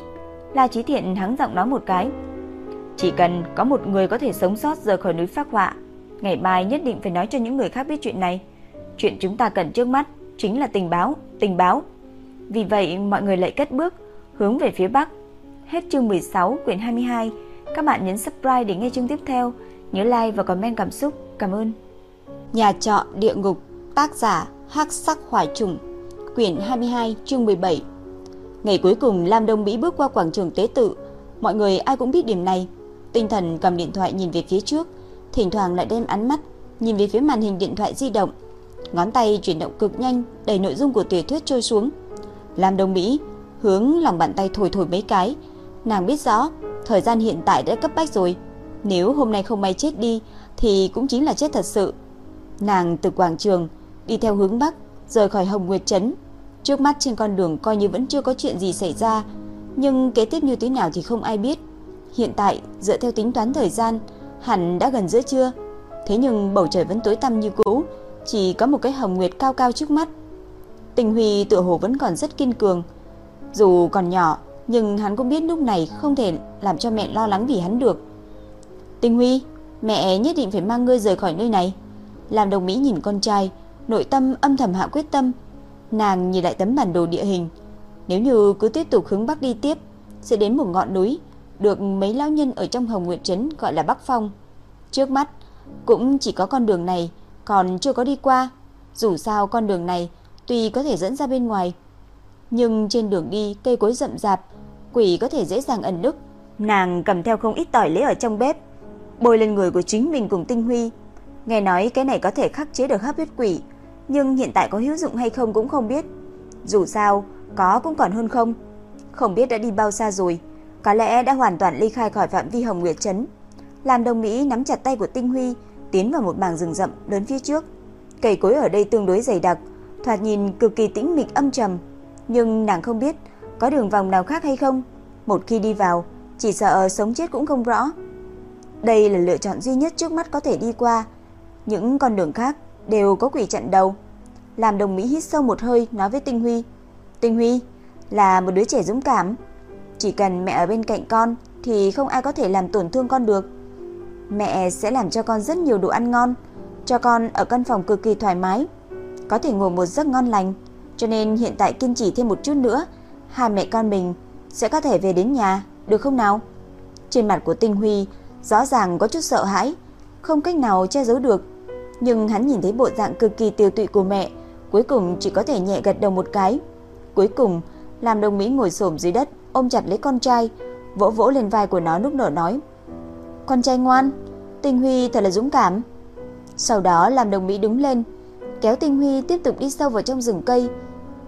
La Chí Thiện hắng giọng nói một cái. Chỉ cần có một người có thể sống sót rời khỏi núi phác họa, ngày mai nhất định phải nói cho những người khác biết chuyện này. Chuyện chúng ta cần trước mắt chính là tình báo, tình báo. Vì vậy mọi người lại cất bước hướng về phía bắc. Hết chương 16 quyển 22. Các bạn nhấn subscribe để nghe chương tiếp theo. Nhớ like và comment cảm xúc. Cảm ơn. Nhà trọ địa ngục, tác giả Hắc Sắc hoài Trùng, quyển 22, chương 17. Ngày cuối cùng Lam Đông Mỹ bước qua quảng trường tế tự, mọi người ai cũng biết điểm này. Tinh thần cầm điện thoại nhìn về phía trước, thỉnh thoảng lại đem ánh mắt nhìn về phía màn hình điện thoại di động. Ngón tay chuyển động cực nhanh, đẩy nội dung của tiểu thuyết trôi xuống. Lam Đông Mỹ hướng lòng bàn tay thổi thổi mấy cái, nàng biết rõ thời gian hiện tại đã cấp bách rồi, nếu hôm nay không may chết đi thì cũng chính là chết thật sự. Nàng từ quảng trường đi theo hướng bắc, rời khỏi Hồng Nguyệt trấn. Trước mắt trên con đường coi như vẫn chưa có chuyện gì xảy ra, nhưng kế tiếp như thế nào thì không ai biết. Hiện tại, dựa theo tính toán thời gian, hẳn đã gần giữa trưa. Thế nhưng bầu trời vẫn tối tăm như cũ, chỉ có một cái hồng nguyệt cao cao trước mắt. Tình Huy tựa hồ vẫn còn rất kiên cường. Dù còn nhỏ, nhưng hắn cũng biết lúc này không thể làm cho mẹ lo lắng vì hắn được. Tình Huy, mẹ nhất định phải mang ngươi rời khỏi nơi này. Làm đồng Mỹ nhìn con trai, nội tâm âm thầm hạ quyết tâm. Nàng nhìn lại tấm bản đồ địa hình. Nếu như cứ tiếp tục hướng bắc đi tiếp, sẽ đến một ngọn núi, được mấy lão nhân ở trong Hồng Nguyệt Trấn gọi là Bắc Phong. Trước mắt, cũng chỉ có con đường này, còn chưa có đi qua. Dù sao con đường này tuy có thể dẫn ra bên ngoài, nhưng trên đường đi cây cối rậm rạp, quỷ có thể dễ dàng ẩn nức. Nàng cầm theo không ít tỏi lấy ở trong bếp, bôi lên người của chính mình cùng Tinh Huy. Nghe nói cái này có thể khắc chế được hấp huyết quỷ, nhưng hiện tại có hữu dụng hay không cũng không biết. Dù sao, có cũng còn hơn không. Không biết đã đi bao xa rồi, có lẽ đã hoàn toàn ly khai khỏi phạm vi Hồng Nguyệt trấn. Làm Đông Mỹ nắm chặt tay của Tinh Huy, tiến vào một mảng rừng rậm lớn phía trước. Cây cối ở đây tương đối dày đặc, thoạt nhìn cực kỳ tĩnh mịch âm trầm, nhưng nàng không biết có đường vòng nào khác hay không. Một khi đi vào, chỉ sợ sống chết cũng không rõ. Đây là lựa chọn duy nhất trước mắt có thể đi qua. Những con đường khác đều có quỷ chặn đầu. Làm đồng Mỹ hít sâu một hơi nói với Tinh Huy. Tinh Huy là một đứa trẻ dũng cảm. Chỉ cần mẹ ở bên cạnh con thì không ai có thể làm tổn thương con được. Mẹ sẽ làm cho con rất nhiều đồ ăn ngon, cho con ở căn phòng cực kỳ thoải mái, có thể ngủ một giấc ngon lành. Cho nên hiện tại kiên trì thêm một chút nữa, hai mẹ con mình sẽ có thể về đến nhà, được không nào? Trên mặt của Tinh Huy rõ ràng có chút sợ hãi, không cách nào che giấu được. Nhưng hắn nhìn thấy bộ dạng cực kỳ tiêu tụy của mẹ, cuối cùng chỉ có thể nhẹ gật đầu một cái. Cuối cùng, làm đồng Mỹ ngồi xổm dưới đất, ôm chặt lấy con trai, vỗ vỗ lên vai của nó lúc nở nói. Con trai ngoan, Tinh Huy thật là dũng cảm. Sau đó làm đồng Mỹ đứng lên, kéo Tinh Huy tiếp tục đi sâu vào trong rừng cây.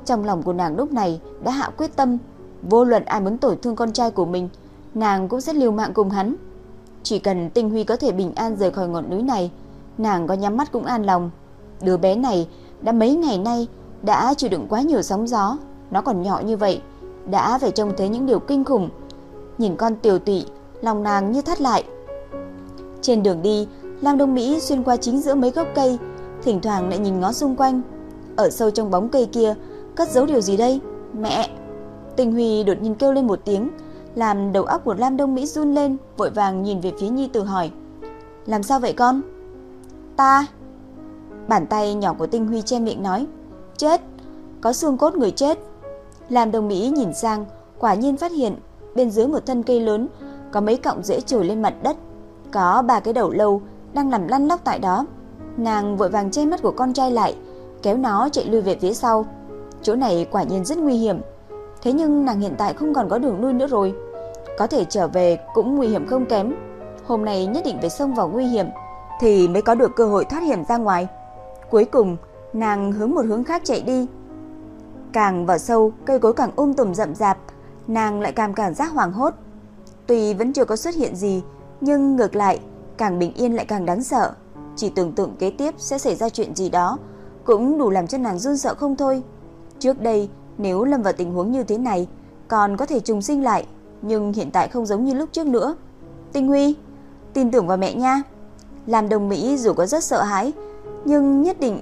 Trong lòng của nàng lúc này đã hạ quyết tâm, vô luận ai muốn tổn thương con trai của mình, nàng cũng sẽ liều mạng cùng hắn. Chỉ cần Tinh Huy có thể bình an rời khỏi ngọn núi này, nàng có nhắm mắt cũng an lòng. Đứa bé này đã mấy ngày nay đã chịu đựng quá nhiều sóng gió, nó còn nhỏ như vậy, đã phải trông thấy những điều kinh khủng. Nhìn con tiểu tụy, lòng nàng như thắt lại. Trên đường đi, Lam Đông Mỹ xuyên qua chính giữa mấy gốc cây, thỉnh thoảng lại nhìn ngó xung quanh. Ở sâu trong bóng cây kia, cất giấu điều gì đây? Mẹ! Tình Huy đột nhiên kêu lên một tiếng, làm đầu óc của Lam Đông Mỹ run lên, vội vàng nhìn về phía Nhi Tử hỏi. làm sao vậy con? Ta. Bàn tay nhỏ của Tinh Huy che miệng nói, chết, có xương cốt người chết. Làm đông Mỹ nhìn sang, quả nhiên phát hiện bên dưới một thân cây lớn có mấy cọng rễ trồi lên mặt đất, có ba cái đầu lâu đang nằm lăn lóc tại đó. Nàng vội vàng che mắt của con trai lại, kéo nó chạy lui về phía sau. Chỗ này quả nhiên rất nguy hiểm. Thế nhưng nàng hiện tại không còn có đường lui nữa rồi. Có thể trở về cũng nguy hiểm không kém. Hôm nay nhất định phải xông vào nguy hiểm thì mới có được cơ hội thoát hiểm ra ngoài. Cuối cùng, nàng hướng một hướng khác chạy đi. Càng vào sâu, cây cối càng um tùm rậm rạp, nàng lại càng cảm giác hoảng hốt. Tuy vẫn chưa có xuất hiện gì, nhưng ngược lại, càng bình yên lại càng đáng sợ. Chỉ tưởng tượng kế tiếp sẽ xảy ra chuyện gì đó, cũng đủ làm cho nàng run sợ không thôi. Trước đây, nếu lâm vào tình huống như thế này, còn có thể trùng sinh lại, nhưng hiện tại không giống như lúc trước nữa. Tinh Huy, tin tưởng vào mẹ nha. Làm đồng Mỹ dù có rất sợ hãi, nhưng nhất định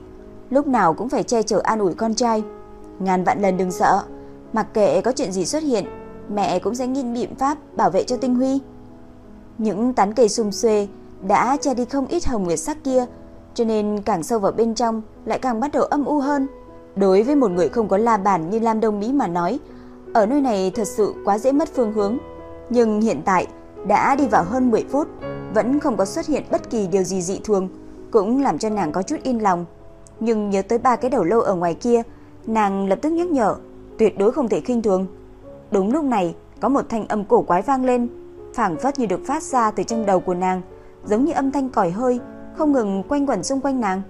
lúc nào cũng phải che chở an ủi con trai. Ngàn vạn lần đừng sợ, mặc kệ có chuyện gì xuất hiện, mẹ cũng sẽ nghĩ biện pháp bảo vệ cho Tinh Huy. Những tán cây sum xuê đã che đi không ít hồng nguyệt sắc kia, cho nên càng sâu vào bên trong lại càng bắt đầu âm u hơn. Đối với một người không có la bàn như Lam Đông Mỹ mà nói, ở nơi này thật sự quá dễ mất phương hướng. Nhưng hiện tại đã đi vào hơn 10 phút, vẫn không có xuất hiện bất kỳ điều gì dị thường, cũng làm cho nàng có chút yên lòng. Nhưng nhớ tới ba cái đầu lâu ở ngoài kia, nàng lập tức nhắc nhở, tuyệt đối không thể khinh thường. Đúng lúc này, có một thanh âm cổ quái vang lên, phảng phất như được phát ra từ trong đầu của nàng, giống như âm thanh còi hơi, không ngừng quanh quẩn xung quanh nàng.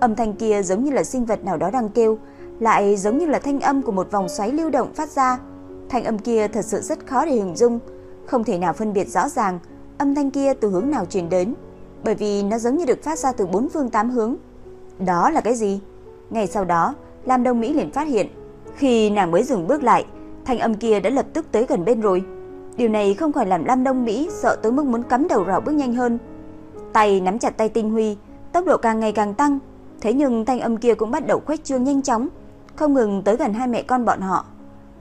Âm thanh kia giống như là sinh vật nào đó đang kêu, lại giống như là thanh âm của một vòng xoáy lưu động phát ra. Thanh âm kia thật sự rất khó để hình dung, không thể nào phân biệt rõ ràng âm thanh kia từ hướng nào truyền đến, bởi vì nó giống như được phát ra từ bốn phương tám hướng. Đó là cái gì? Ngay sau đó, Lam Đông Mỹ liền phát hiện, khi nàng mới dừng bước lại, thanh âm kia đã lập tức tới gần bên rồi. Điều này không khỏi làm Lam Đông Mỹ sợ tới mức muốn cắm đầu rào bước nhanh hơn. Tay nắm chặt tay Tinh Huy, tốc độ càng ngày càng tăng, thế nhưng thanh âm kia cũng bắt đầu khuếch trương nhanh chóng, không ngừng tới gần hai mẹ con bọn họ.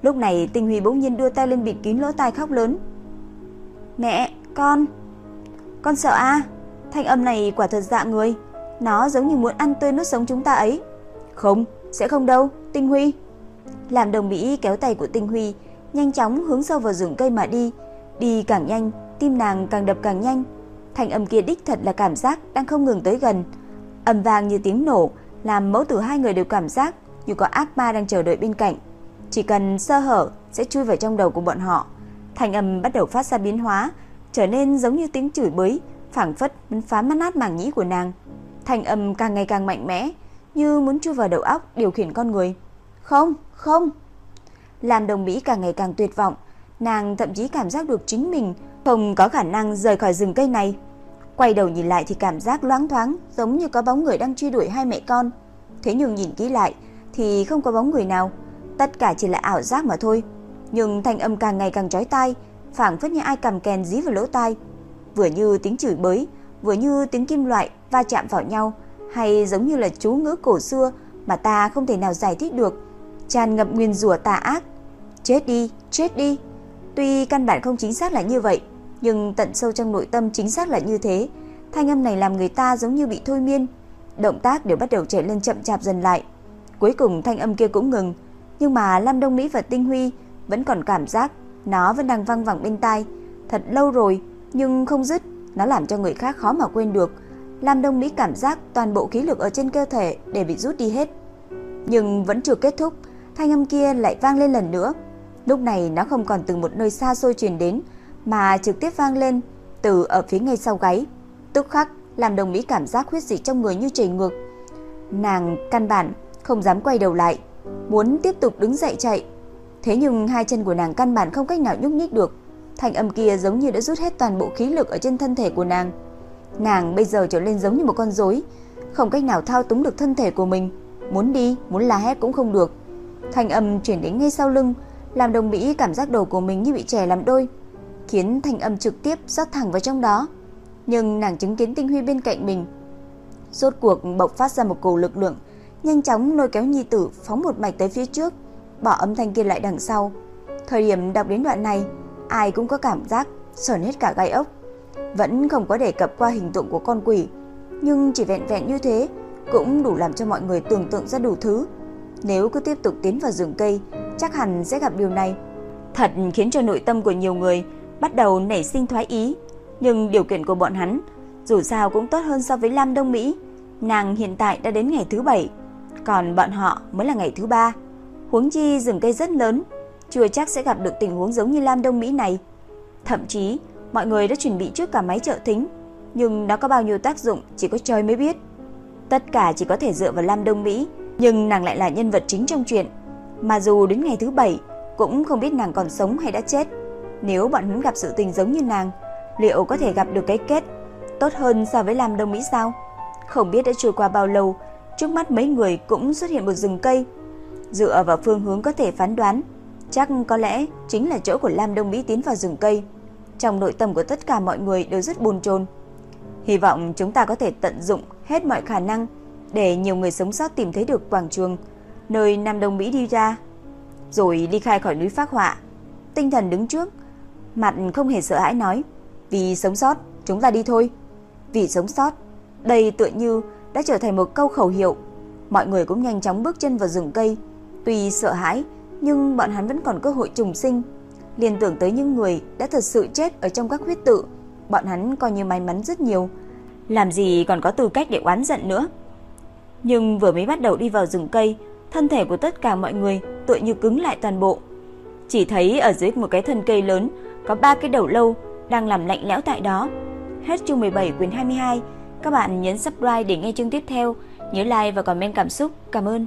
Lúc này Tinh Huy bỗng nhiên đưa tay lên bịt kín lỗ tai khóc lớn. "Mẹ, con." "Con sợ a?" À? Thanh âm này quả thật dạ người, nó giống như muốn ăn tươi nuốt sống chúng ta ấy. "Không, sẽ không đâu, Tinh Huy." Làm Đồng Mỹ kéo tay của Tinh Huy, nhanh chóng hướng sâu vào rừng cây mà đi, đi càng nhanh, tim nàng càng đập càng nhanh. Thanh âm kia đích thật là cảm giác đang không ngừng tới gần. Âm vang như tiếng nổ, làm mẫu tử hai người đều cảm giác như có ác ma đang chờ đợi bên cạnh. Chỉ cần sơ hở sẽ chui vào trong đầu của bọn họ. thành âm bắt đầu phát ra biến hóa, trở nên giống như tiếng chửi bới, phảng phất muốn phá mắt nát màng nhĩ của nàng. thành âm càng ngày càng mạnh mẽ, như muốn chui vào đầu óc điều khiển con người. Không, không. Làm đồng Mỹ càng ngày càng tuyệt vọng, nàng thậm chí cảm giác được chính mình không có khả năng rời khỏi rừng cây này. Quay đầu nhìn lại thì cảm giác loáng thoáng giống như có bóng người đang truy đuổi hai mẹ con. Thế nhưng nhìn kỹ lại thì không có bóng người nào, tất cả chỉ là ảo giác mà thôi. Nhưng thanh âm càng ngày càng chói tai, phảng phất như ai cầm kèn dí vào lỗ tai, vừa như tiếng chửi bới, vừa như tiếng kim loại va chạm vào nhau, hay giống như là chú ngữ cổ xưa mà ta không thể nào giải thích được, tràn ngập nguyên rủa tà ác. Chết đi, chết đi. Tuy căn bản không chính xác là như vậy, nhưng tận sâu trong nội tâm chính xác là như thế. Thanh âm này làm người ta giống như bị thôi miên, động tác đều bắt đầu trở lên chậm chạp dần lại. Cuối cùng thanh âm kia cũng ngừng, nhưng mà Lam Đông Mỹ và Tinh Huy vẫn còn cảm giác nó vẫn đang vang vẳng bên tai, thật lâu rồi nhưng không dứt, nó làm cho người khác khó mà quên được. Lam Đông Mỹ cảm giác toàn bộ khí lực ở trên cơ thể đều bị rút đi hết. Nhưng vẫn chưa kết thúc, thanh âm kia lại vang lên lần nữa. Lúc này nó không còn từ một nơi xa xôi truyền đến, mà trực tiếp vang lên từ ở phía ngay sau gáy. Tức khắc làm đồng Mỹ cảm giác huyết dịch trong người như chảy ngược. Nàng căn bản không dám quay đầu lại, muốn tiếp tục đứng dậy chạy. Thế nhưng hai chân của nàng căn bản không cách nào nhúc nhích được. Thanh âm kia giống như đã rút hết toàn bộ khí lực ở trên thân thể của nàng. Nàng bây giờ trở lên giống như một con rối, không cách nào thao túng được thân thể của mình, muốn đi, muốn la hét cũng không được. Thanh âm truyền đến ngay sau lưng, làm đồng Mỹ cảm giác đầu của mình như bị trẻ làm đôi, khiến thanh âm trực tiếp rót thẳng vào trong đó. Nhưng nàng chứng kiến Tinh Huy bên cạnh mình, rốt cuộc bộc phát ra một cổ lực lượng, nhanh chóng lôi kéo nhi tử phóng một mạch tới phía trước, bỏ âm thanh kia lại đằng sau. Thời điểm đọc đến đoạn này, ai cũng có cảm giác sởn hết cả gai ốc. vẫn không có đề cập qua hình tượng của con quỷ, nhưng chỉ vẹn vẹn như thế cũng đủ làm cho mọi người tưởng tượng ra đủ thứ. Nếu cứ tiếp tục tiến vào rừng cây, chắc hẳn sẽ gặp điều này. Thật khiến cho nội tâm của nhiều người bắt đầu nảy sinh thoái ý, nhưng điều kiện của bọn hắn dù sao cũng tốt hơn so với Lam Đông Mỹ. Nàng hiện tại đã đến ngày thứ bảy, còn bọn họ mới là ngày thứ ba. Huống chi rừng cây rất lớn, chưa chắc sẽ gặp được tình huống giống như Lam Đông Mỹ này. Thậm chí, mọi người đã chuẩn bị trước cả máy trợ thính, nhưng nó có bao nhiêu tác dụng chỉ có trời mới biết. Tất cả chỉ có thể dựa vào Lam Đông Mỹ, nhưng nàng lại là nhân vật chính trong chuyện. Mà dù đến ngày thứ bảy, cũng không biết nàng còn sống hay đã chết. Nếu bọn hắn gặp sự tình giống như nàng, liệu có thể gặp được cái kết tốt hơn so với Lam Đông Mỹ sao? Không biết đã trôi qua bao lâu, trước mắt mấy người cũng xuất hiện một rừng cây. Dựa vào phương hướng có thể phán đoán, chắc có lẽ chính là chỗ của Lam Đông Mỹ tiến vào rừng cây. Trong nội tâm của tất cả mọi người đều rất buồn chồn. Hy vọng chúng ta có thể tận dụng hết mọi khả năng để nhiều người sống sót tìm thấy được quảng trường nơi Nam Đông Mỹ đi ra, rồi đi khai khỏi núi phác họa. Tinh thần đứng trước, mặt không hề sợ hãi nói, vì sống sót, chúng ta đi thôi. Vì sống sót, đây tựa như đã trở thành một câu khẩu hiệu. Mọi người cũng nhanh chóng bước chân vào rừng cây, tuy sợ hãi nhưng bọn hắn vẫn còn cơ hội trùng sinh. Liên tưởng tới những người đã thật sự chết ở trong các huyết tự, bọn hắn coi như may mắn rất nhiều, làm gì còn có tư cách để oán giận nữa. Nhưng vừa mới bắt đầu đi vào rừng cây, thân thể của tất cả mọi người tựa như cứng lại toàn bộ. Chỉ thấy ở dưới một cái thân cây lớn có ba cái đầu lâu đang làm lạnh lẽo tại đó. Hết chương 17 quyển 22. Các bạn nhấn subscribe để nghe chương tiếp theo. Nhớ like và comment cảm xúc. Cảm ơn.